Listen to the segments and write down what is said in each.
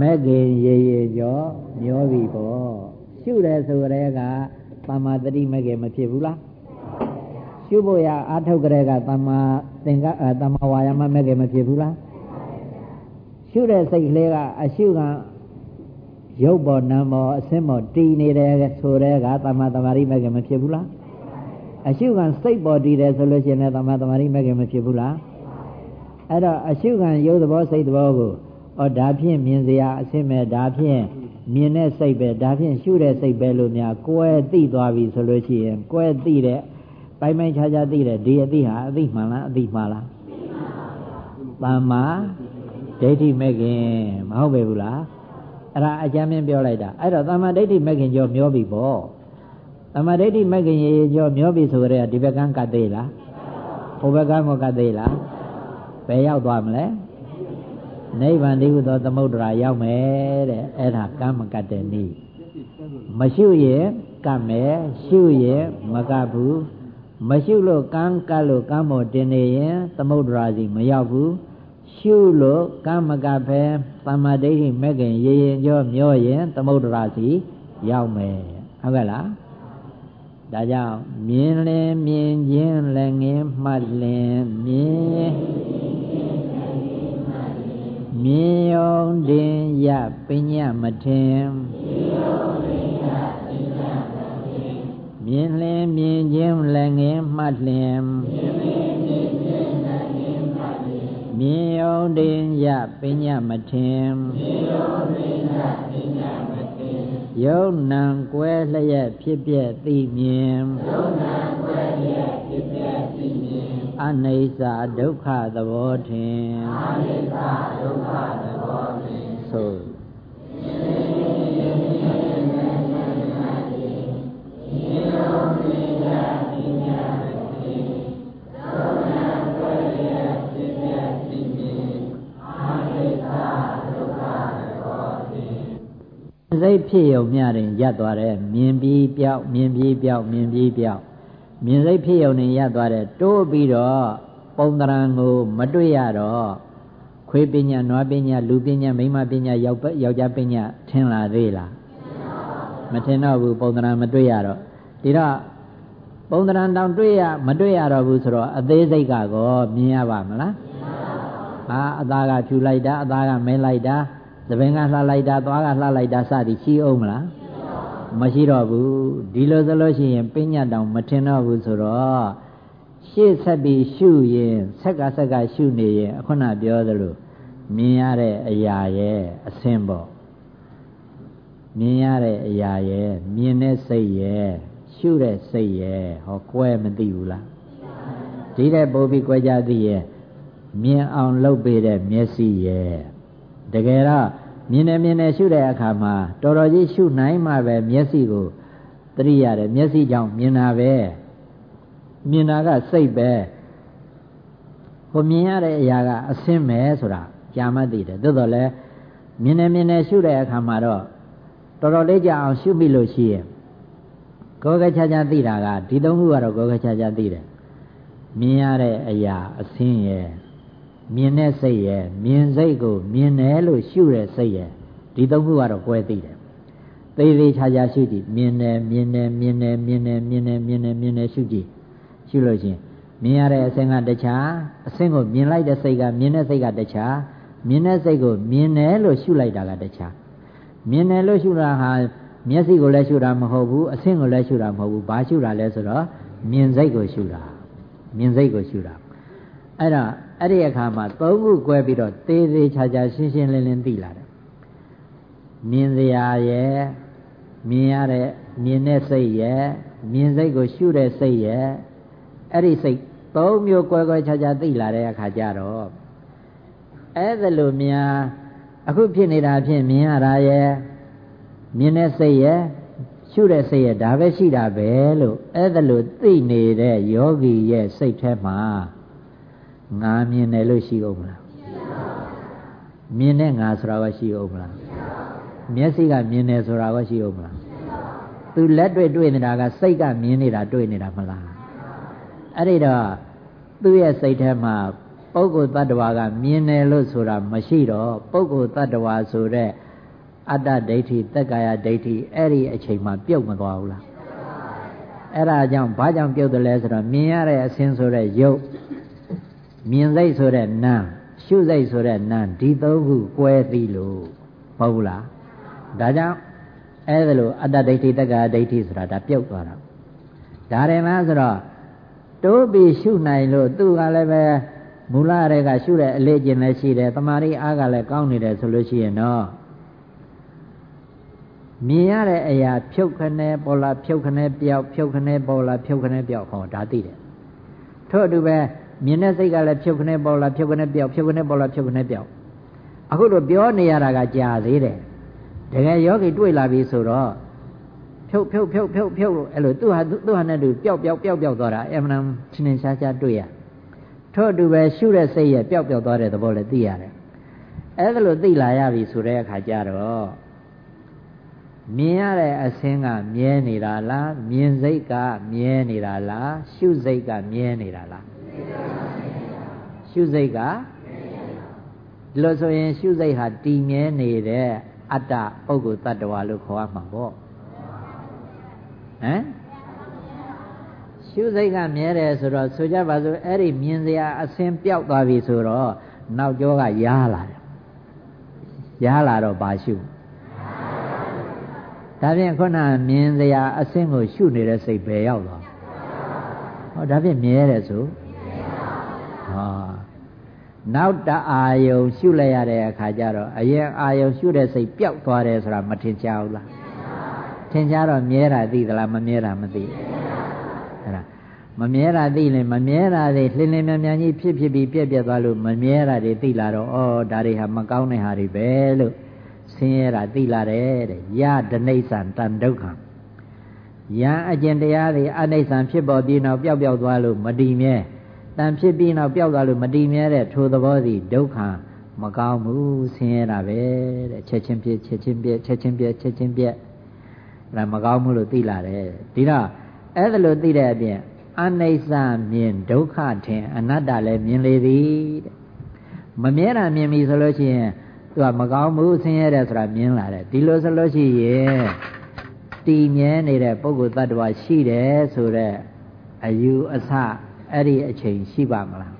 မဲ့ခင်ရေရေကျော်မျောပြီပေါ့ရှုတယ်ဆိုရဲကသမ္မာတတိမဲ့ခင်မဖြစ်ဘူးလားရှုဖို့ရအာထုတ်ကြတဲ့ကသမ္မာသင်္ကသမ္မာဝါယာမမဲ့ခင်မဖြစ်ဘူးလားရှုတဲ့စိတ်ကလေးကအရှုကရုပ်ပေါ်နာမ်ပေါ်အစင်းပေါ်တည်နေတယ်ဆိုတဲ့ကသမ္မာသမာဓိမဲ့ခင်မဖြစ်ဘူးလားအရှုခံစိတ်ပေါ်တည်တယ်ဆိုလို့ရှိရင်လည်းသမ္မာသမာဓိမဲ့ခင်မဖြစ်ဘူးလားအဲ့တော့အရှုခံရုပ်သဘောစိတ်သဘောကို ဩဒါဖြင့်မြင်စရာအစင်းမဲ့ဒါဖြင့်မြင်တဲ့စိတ်ပဲဒါဖြင့်ရှုတဲ့စိတ်ပဲလို့များကိုယ်သိသွားပြီဆိုလို့ရှိရင်ကိုယ်သိတဲ့ပိုင်ပိုင်ခြားခြားသိတဲ့ဒီအသိဟာအသိမှန်လားအသိမှားလားသမ္မာဒိဋ္ဌိမဲ့ခင်မဟုတ်ပဲဘူးလားအဲ့ဒါအကြမ်းမြင်ပြောလိုက်တာအဲ့တော့သမ္မာဒိဋ္ဌိမဲ့ခင်ကြောမျောပြီပေါ့သမ္မာဒိဋ္ဌိမဲ့ခင်ရေကြောမျောပြီဆိုကြတဲ့ဒီဘက်ကန်းကတ်သေးလားဟိုဘက်ကန်းကကတ်သေးလားဘယ်ရောက်သွားမလဲ နိဗ္ဗာန်တည်းဟူသောသမုဒ္ဒရာရောက်မယ်တဲ့အဲ့ဒါကမ်းမကတ်တဲ့နည်းမရှုရင်ကတ်မယ်ရှုရင်မကတ်ဘူးမရှုလို့ကမ်းကတ်လို့ကမ်းပေါ်တင်နေရင်သမုဒ္ဒရာစီမရောက်ဘူးရှုလို့ကမ်းမကတ်ပဲသမ္မာဒိဋ္ဌိမဲ့ခင်ရေရင်ကြောမျောရင်သမုဒ္ဒရာစီရောက်မယ်ဟုတ်ကဲ့လားဒါကြောင့်မြင်လင်မြင်ခြင်းလည်းငင်းမှတ်လင်မြင် မြင်ယုံတင်ရပညာမထင်မြင်လင်မြင်ခြင်းလည်းငင်းမှတ်လင်မြင်ယုံတင်ရပညာမထင်ယုံနံကွဲလျက်ဖြစ်ပြက်သိမြင်ယုံနံကွဲလျက်ဖြစ်ပြက်သိမြင် အနိစ္စဒုက္ခသဘောထင်အနိစ္စဒုက္ခသဘောထင်ဆိုစိတ်ဖြစ်ုံမျှတင်ရပ်သွားတယ်မြင်ပြီးပြောက်မြင်ပြီးပြောက်မြင်ပြီးပြောက် မြင်စိတ်ဖြစ်ုံနဲ့ရပ်သွားတယ်တိုးပြီးတော့ပုံတရံကိုမတွေ့ရတော့ခွေးပညာနွားပညာလူပညာမိန်းမပညာယောက်ယောက်ျားပညာထင်လာသေးလားမထင်တော့ဘူးပုံတရံမတွေ့ရတော့ဒီတော့ပုံတရံတောင်တွေ့ရမတွေ့ရတော့ဘူးဆိုတော့အသေးစိတ်ကကောမြင်ရပါမလားဟာအသားကဖြူလိုက်တာအသားကမဲလိုက်တာသဘင်ကလှလိုက်တာသွားကလှလိုက်တာစသည်ရှိအောင်မလား မရှိတော့ဘူးဒီလိုဆိုလို့ရှိရင်ပညာတောင်မထင်တော့ဘူးဆိုတော့ရှေ့ဆက်ပြီးရှုရင်ဆက်ကဆက်ကရှုနေရင်အခုနပြောသလိုမြင်ရတဲ့အရာရဲ့အစင်းပေါ့မြင်ရတဲ့အရာရဲ့မြင်တဲ့စိတ်ရဲ့ရှုတဲ့စိတ်ရဲ့ဟောကွဲမသိဘူးလားဒီတဲ့ပို့ပြီးကွဲကြသိရဲ့မြင်အောင်လုပ်ပေးတဲ့မျက်စိရဲ့တကယ်တော့ မြင်နေမြင်နေရှုတဲ့အခါမှာတော်တော်ကြီးရှုနိုင်မှပဲမျက်စိကိုသတိရတယ်မျက်စိကြောင့်မြင်တာပဲမြင်တာကစိတ်ပဲဟိုမြင်ရတဲ့အရာကအစင်းပဲဆိုတာကြာမှသိတယ်သို့တော်လည်းမြင်နေမြင်နေရှုတဲ့အခါမှာတော့တော်တော်လေးကြာအောင်ရှုမိလို့ရှိရင်ကိုယ်ကချာချာသိတာကဒီသုံးခုကတော့ကိုယ်ကချာချာသိတယ်မြင်ရတဲ့အရာအစင်းရဲ့ မြင်တဲ့စိတ်ရဲ့မြင်စိတ်ကိုမြင်တယ်လို့ရှုတဲ့စိတ်ရဲ့ဒီသုံးခုကတော့ကွဲသိတယ်သေသေးချာချာရှုကြည့်မြင်တယ်မြင်တယ်မြင်တယ်မြင်တယ်မြင်တယ်မြင်တယ်မြင်တယ်ရှုကြည့်ရှုလို့ချင်းမြင်ရတဲ့အစင်ကတခြားအစင်ကိုမြင်လိုက်တဲ့စိတ်ကမြင်တဲ့စိတ်ကတခြားမြင်တဲ့စိတ်ကိုမြင်တယ်လို့ရှုလိုက်တာကတခြားမြင်တယ်လို့ရှုတာဟာမျက်စိကိုလည်းရှုတာမဟုတ်ဘူးအစင်ကိုလည်းရှုတာမဟုတ်ဘူးဘာရှုတာလဲဆိုတော့မြင်စိတ်ကိုရှုတာမြင်စိတ်ကိုရှုတာအဲ့ဒါ အဲ့ဒီအခါမှာသုံးခု꿰ပြီးတော့သေးသေးချာချာရှင်းရှင်းလင်းလင်းသိလာတယ်မြင်စရာရဲ့မြင်ရတဲ့မြင်တဲ့စိတ်ရဲ့မြင်စိတ်ကိုရှုတဲ့စိတ်ရဲ့အဲ့ဒီစိတ်သုံးမျိုး꿰 꿰ချာချာသိလာတဲ့အခါကျတော့အဲ့ဒါလိုများအခုဖြစ်နေတာဖြင့်မြင်ရတာရဲ့မြင်တဲ့စိတ်ရဲ့ရှုတဲ့စိတ်ရဲ့ဒါပဲရှိတာပဲလို့အဲ့ဒါလိုသိနေတဲ့ယောဂီရဲ့စိတ်ထဲမှာ ငါမြင်တယ်လို့ရှိအောင်မလားမြင်တဲ့ငါဆိုတာကရှိအောင်မလားမျက်စိကမြင်တယ်ဆိုတာကရှိအောင်မလားသူလက်တွေ့တွေ့နေတာကစိတ်ကမြင်နေတာတွေ့နေတာမလားအဲ့ဒီတော့သူ့ရဲ့စိတ်ထဲမှာပုဂ္ဂိုလ်တ attva ကမြင်တယ်လို့ဆိုတာမရှိတော့ပုဂ္ဂိုလ်တ attva ဆိုတဲ့အတ္တဒိဋ္ဌိတက္ကာယဒိဋ္ဌိအဲ့ဒီအချိန်မှာပြုတ်မသွားဘူးလားအဲ့ဒါကြောင့်ဘာကြောင့်ပြုတ်တယ်လဲဆိုတော့မြင်ရတဲ့အစင်းဆိုတဲ့ရုပ် မြင်စိတ်ဆိုတဲ့နာမ်ရှုစိတ်ဆိုတဲ့နာမ်ဒီသုံးခုကွဲသိလို့မဟုတ်ဘူးလားဒါကြောင့်အဲ့ဒါလိုအတ္တဒိဋ္ဌိတက္ကာဒိဋ္ဌိဆိုတာဒါပြုတ်သွားတာဒါတယ်လားဆိုတော့တိုးပြီးရှုနိုင်လို့သူကလည်းပဲမူလရဲကရှုတဲ့အလေးကျင့်လည်းရှိတယ်တမာရီအားကလည်းကောင်းနေတယ်ဆိုလို့ရှိရင်တော့မြင်ရတဲ့အရာဖြုတ်ခနဲပေါ်လာဖြုတ်ခနဲပြောက်ဖြုတ်ခနဲပေါ်လာဖြုတ်ခနဲပြောက်ဟောဒါသိတယ်ထို့အတူပဲ မြင်တဲ့စိတ်ကလည်းဖြုတ်ခနဲပေါ်လာဖြုတ်ခနဲပြောက်ဖြုတ်ခနဲပေါ်လာဖြုတ်ခနဲပြောက်အခုတော့ပြောနေရတာကကြာသေးတယ်တကယ်ယောဂီတွေ့လာပြီဆိုတော့ဖြုတ်ဖြုတ်ဖြုတ်ဖြုတ်ဖြုတ်လို့အဲ့လိုသူ့ဟာသူ့ဟာနဲ့သူပျောက်ပျောက်ပျောက်ပျောက်သွားတာအမှန်ထင်ထင်ရှားရှားတွေ့ရထို့အတူပဲရှုတဲ့စိတ်ရဲ့ပျောက်ပျောက်သွားတဲ့သဘောလည်းသိရတယ်အဲ့ဒါလိုသိလာရပြီဆိုတဲ့အခါကျတော့မြင်ရတဲ့အစင်းကမြဲနေတာလားမြင်စိတ်ကမြဲနေတာလားရှုစိတ်ကမြဲနေတာလား ရှုစိတ်ကဒီလိုဆိုရင်ရှုစိတ်ဟာတည်မြဲနေတဲ့အတ္တပုဂ္ဂိုလ်တ attva လို့ခေါ်ရမှာပေါ့ဟမ်ရှုစိတ်ကမြဲတယ်ဆိုတော့ဆိုကြပါစို့အဲ့ဒီမြင်စရာအစင်းပြောက်သွားပြီဆိုတော့နောက်ကျောကရားလာတယ်ရားလာတော့ဘာရှုဒါဖြင့်ခုနမြင်စရာအစင်းကိုရှုနေတဲ့စိတ်ပဲရောက်သွားဟောဒါဖြင့်မြဲတယ်ဆိုဟော နောက်တအာယုံရှုလိုက်ရတဲ့အခါကျတော့အရင်အာယုံရှုတဲ့စိတ်ပျောက်သွားတယ်ဆိုတာမထင်ရှားဘူးလားထင်ရှားတော့မြဲတာသိသလားမမြဲတာမသိအဲ့ဒါမမြဲတာသိရင်မမြဲတာတွေလှင်လင်းမြန်မြန်ကြီးဖြစ်ဖြစ်ပြီးပြက်ပြက်သွားလို့မမြဲတာတွေသိလာတော့ဩဒါတွေဟာမကောင်းတဲ့ဟာတွေပဲလို့ဆင်းရဲတာသိလာတယ်တဲ့ယဒနိစ္စံတန်ဒုက္ခယံအကျင့်တရားတွေအနိစ္စံဖြစ်ပေါ်ပြီးနောက်ပျောက်ပျောက်သွားလို့မတည်မြဲ တန်ဖြစ်ပြီးနောက်ပျောက်သွားလို့မတည်မြဲတဲ့ထိုသဘောစီဒုက္ခမကောင်းဘူးဆင်းရဲတာပဲတဲ့ချက်ချင်းပြက်ချက်ချင်းပြက်ချက်ချင်းပြက်ချက်ချင်းပြက်ဒါမကောင်းဘူးလို့သိလာတယ်ဒီတော့အဲ့ဒါလို့သိတဲ့အပြင်အနိစ္စမြင်ဒုက္ခထင်အနတ္တလည်းမြင်လေသည်တဲ့မမြဲတာမြင်ပြီဆိုလို့ရှိရင်သူကမကောင်းဘူးဆင်းရဲတယ်ဆိုတာမြင်လာတယ်ဒီလိုဆိုလို့ရှိရင်တည်မြဲနေတဲ့ပုဂ္ဂိုလ်တ attva ရှိတယ်ဆိုတော့အယူအဆ အဲ့ဒီအချိန်ရှိပါမလား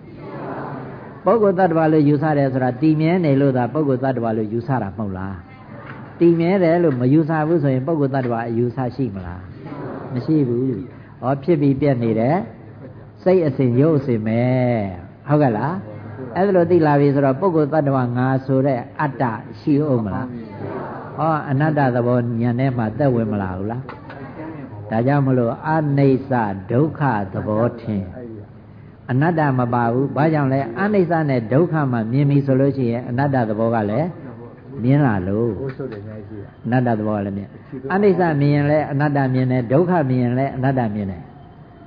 ပုဂ္ဂိုလ်တ attva လို့ယူဆတယ်ဆိုတာတည်မြဲနေလို့သာပုဂ္ဂိုလ်တ attva လို့ယူဆတာမဟုတ်လားတည်မြဲတယ်လို့မယူဆဘူးဆိုရင်ပုဂ္ဂိုလ်တ attva အယူဆရှိမလားမရှိဘူးဟောဖြစ်ပြီးပြက်နေတယ်စိတ်အစဉ်ရုပ်အစဉ်ပဲဟုတ်ကဲ့လားအဲ့ဒါလို့သိလာပြီဆိုတော့ပုဂ္ဂိုလ်တ attva ငါဆိုတဲ့အတ္တရှိအောင်မလားဟောအနတ္တသဘောဉာဏ်ထဲမှာသက်ဝင်မလာဘူးလားဒါကြောင့်မလို့အနိစ္စဒုက္ခသဘောထင် အနတ္တမပါဘူးဘာကြောင့်လဲအနိစ္စနဲ့ဒုက္ခမှမြင်ပြီဆိုလို့ရှိရင်အနတ္တသဘောကလည်းမြင်လာလို့အနတ္တသဘောကလည်းမြင်အနိစ္စမြင်ရင်လည်းအနတ္တမြင်တယ်ဒုက္ခမြင်ရင်လည်းအနတ္တမြင်တယ်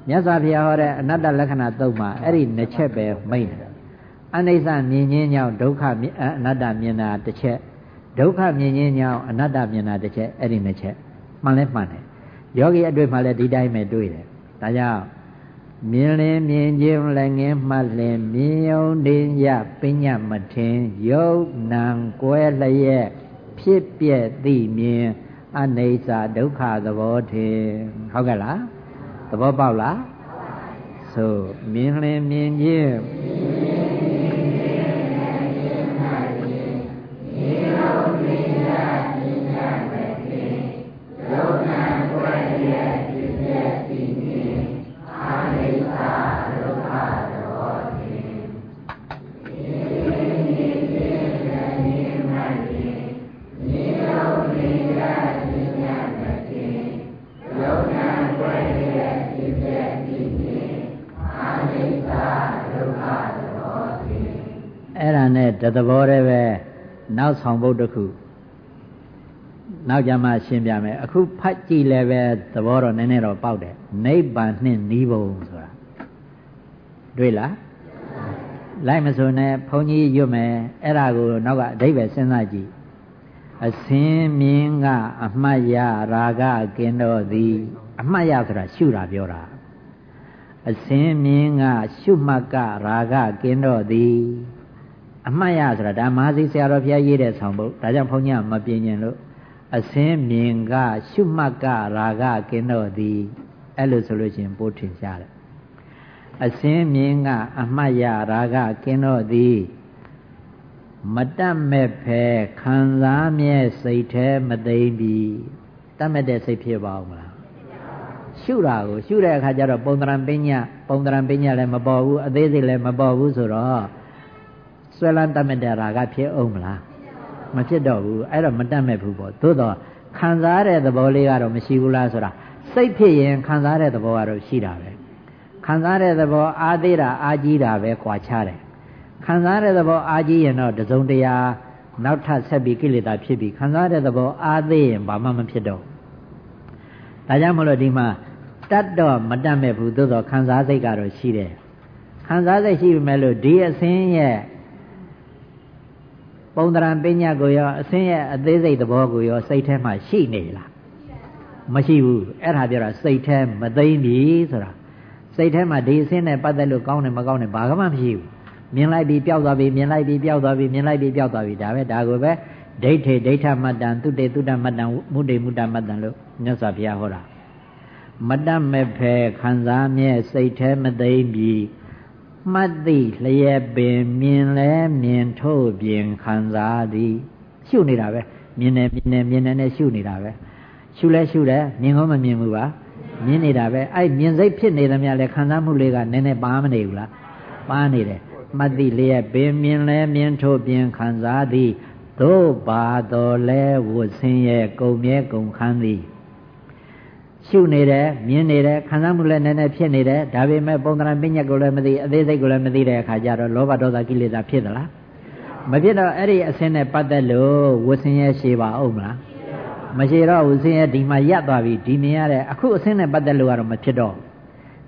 မြတ်စွာဘုရားဟောတဲ့အနတ္တလက္ခဏာသုံးပါအဲ့ဒီနှစ်ချက်ပဲမိတ်တယ်အနိစ္စမြင်ခြင်းကြောင့်ဒုက္ခအနတ္တမြင်တာတစ်ချက်ဒုက္ခမြင်ခြင်းကြောင့်အနတ္တမြင်တာတစ်ချက်အဲ့ဒီနှစ်ချက်မှန်လဲမှန်တယ်ယောဂီအတွေ့မှလည်းဒီတိုင်းပဲတွေ့တယ်ဒါကြောင့် မြင်လင်မြင်ခြင်းလည်းငင်းမှတ်လင်မြင်ယုံတင်ရပညာမထင်ယုတ်နံကွဲလျက်ဖြစ်ပြက်သိမြင်အနိစ္စဒုက္ခသဘောထင်ဟုတ်ကဲ့လားသဘောပေါက်လားဆိုမြင်လင်မြင်ခြင်း တသဘောတည်းပဲနောက်ဆောင်ဘုတ်တစ်ခုနောက်ကြမှာရှင်းပြမယ်အခုဖတ်ကြည့်လည်းပဲသဘောတော့နည်းနည်းတော့ပေါက်တယ်နိဗ္ဗာန်နှင့်နိဘုံဆိုတာတွေ့လားလိုက်မစုံနဲ့ဘုန်းကြီးရွတ်မယ်အဲ့ဒါကိုနောက်ကအဓိပ္ပာယ်စဉ်းစားကြည့်အစင်းမြင်းကအမှတ်ရရာဂကင်းတော်သည် အမှတ်ရဆိုတာရှုတာပြောတာအစင်းမြင်းကရှုမှတ်ကရာဂကင်းတော်သည် အမှတ်ရဆိုတာဒါမဟာစီဆရာတော်ဘုရားရေးတဲ့ဆောင်ပုဒ်ဒါကြောင့်ဘုန်းကြီးကမပြင်းရင်လို့အစင်းမြင်ကရှုမှတ်ကရာဂကင်းတော့သည်အဲ့လိုဆိုလို့ရှိရင်ပို့ထင်ရှားတယ်အစင်းမြင်ကအမှတ်ရရာဂကင်းတော့သည်မတတ်မဲ့ဖဲခံစားမြဲစိတ်แท้မသိမ့်ပြီတတ်မဲ့တဲ့စိတ်ဖြစ်ပါအောင်မလားရှုတာကိုရှုတဲ့အခါကျတော့ပုံတရံပညာပုံတရံပညာလည်းမပေါ်ဘူးအသေးစိတ်လည်းမပေါ်ဘူးဆိုတော့ ဆွဲလန်းတတ်မဲ့တဲ့ရာဂဖြစ်အောင်မလားမဖြစ်တော့ဘူးအဲ့တော့မတတ်မဲ့ဘူးပေါ့သို့တော့ခံစားတဲ့သဘောလေးကတော့မရှိဘူးလားဆိုတာစိတ်ဖြစ်ရင်ခံစားတဲ့သဘောကတော့ရှိတာပဲခံစားတဲ့သဘောအားသေးတာအားကြီးတာပဲကွာခြားတယ်ခံစားတဲ့သဘောအားကြီးရင်တော့တစုံတရာနောက်ထပ်ဆက်ပြီးကိလေသာဖြစ်ပြီးခံစားတဲ့သဘောအားသေးရင်ဘာမှမဖြစ်တော့ဒါကြောင့်မလို့ဒီမှာတတ်တော့မတတ်မဲ့ဘူးသို့တော့ခံစားစိတ်ကတော့ရှိတယ်ခံစားစိတ်ရှိပြီမဲ့လို့ဒီအစင်းရဲ့ ပုံတရံပညာကိုရောအစင်းရဲ့အသေးစိတ်သဘောကိုရောစိတ်ထဲမှာရှိနေလားမရှိဘူးအဲ့ဒါပြောတာစိတ်ထဲမသိမ့်ပြီဆိုတာစိတ်ထဲမှာဒီအစင်းနဲ့ပတ်သက်လို့ကောင်းတယ်မကောင်းတယ်ဘာမှမရှိဘူးမြင်လိုက်ပြီးပျောက်သွားပြီမြင်လိုက်ပြီးပျောက်သွားပြီမြင်လိုက်ပြီးပျောက်သွားပြီဒါပဲဒါကိုပဲဒိဋ္ဌိဒိဋ္ဌမတ္တံသူတေသူတ္တမတ္တံမုဒိမုဒ္ဒမတ္တံလို့မြတ်စွာဘုရားဟောတာမတတ်မဲ့ဖဲခံစားမြဲစိတ်แท้မသိမ့်ပြီ မှတ်သိလျက်ပင်မြင်လဲမြင်ထုတ်ပြင်ခံစားသည်ရှုနေတာပဲမြင်တယ်မြင်တယ်မြင်တယ်နဲ့ရှုနေတာပဲရှုလဲရှုတယ်မြင်ကောမမြင်ဘူးပါမြင်နေတာပဲအဲ့မြင်စိတ်ဖြစ်နေသမျှလဲခံစားမှုလေးကနည်းနည်းပါမနေဘူးလားပါနေတယ်မှတ်သိလျက်ပင်မြင်လဲမြင်ထုတ်ပြင်ခံစားသည်သို့ပါတော်လဲဝတ်ဆင်းရဲ့ကုံမြဲကုံခန်းသည် ရှုနေတယ်မြင်နေတယ်ခံစားမှုလည်းနည်းနည်းဖြစ်နေတယ်ဒါပေမဲ့ပုံသဏ္ဍာန်ပညာကိုလည်းမသိအသေးစိတ်ကိုလည်းမသိတဲ့အခါကျတော့လောဘဒေါသကိလေသာဖြစ်သလားမဖြစ်တော့အဲ့ဒီအစင်းနဲ့ပတ်သက်လို့ဝဆင်းရဲရှိပါအောင်မလားမရှိတော့ဝဆင်းရဲဒီမှာရပ်သွားပြီဒီမြင်ရတဲ့အခုအစင်းနဲ့ပတ်သက်လို့ကတော့မဖြစ်တော့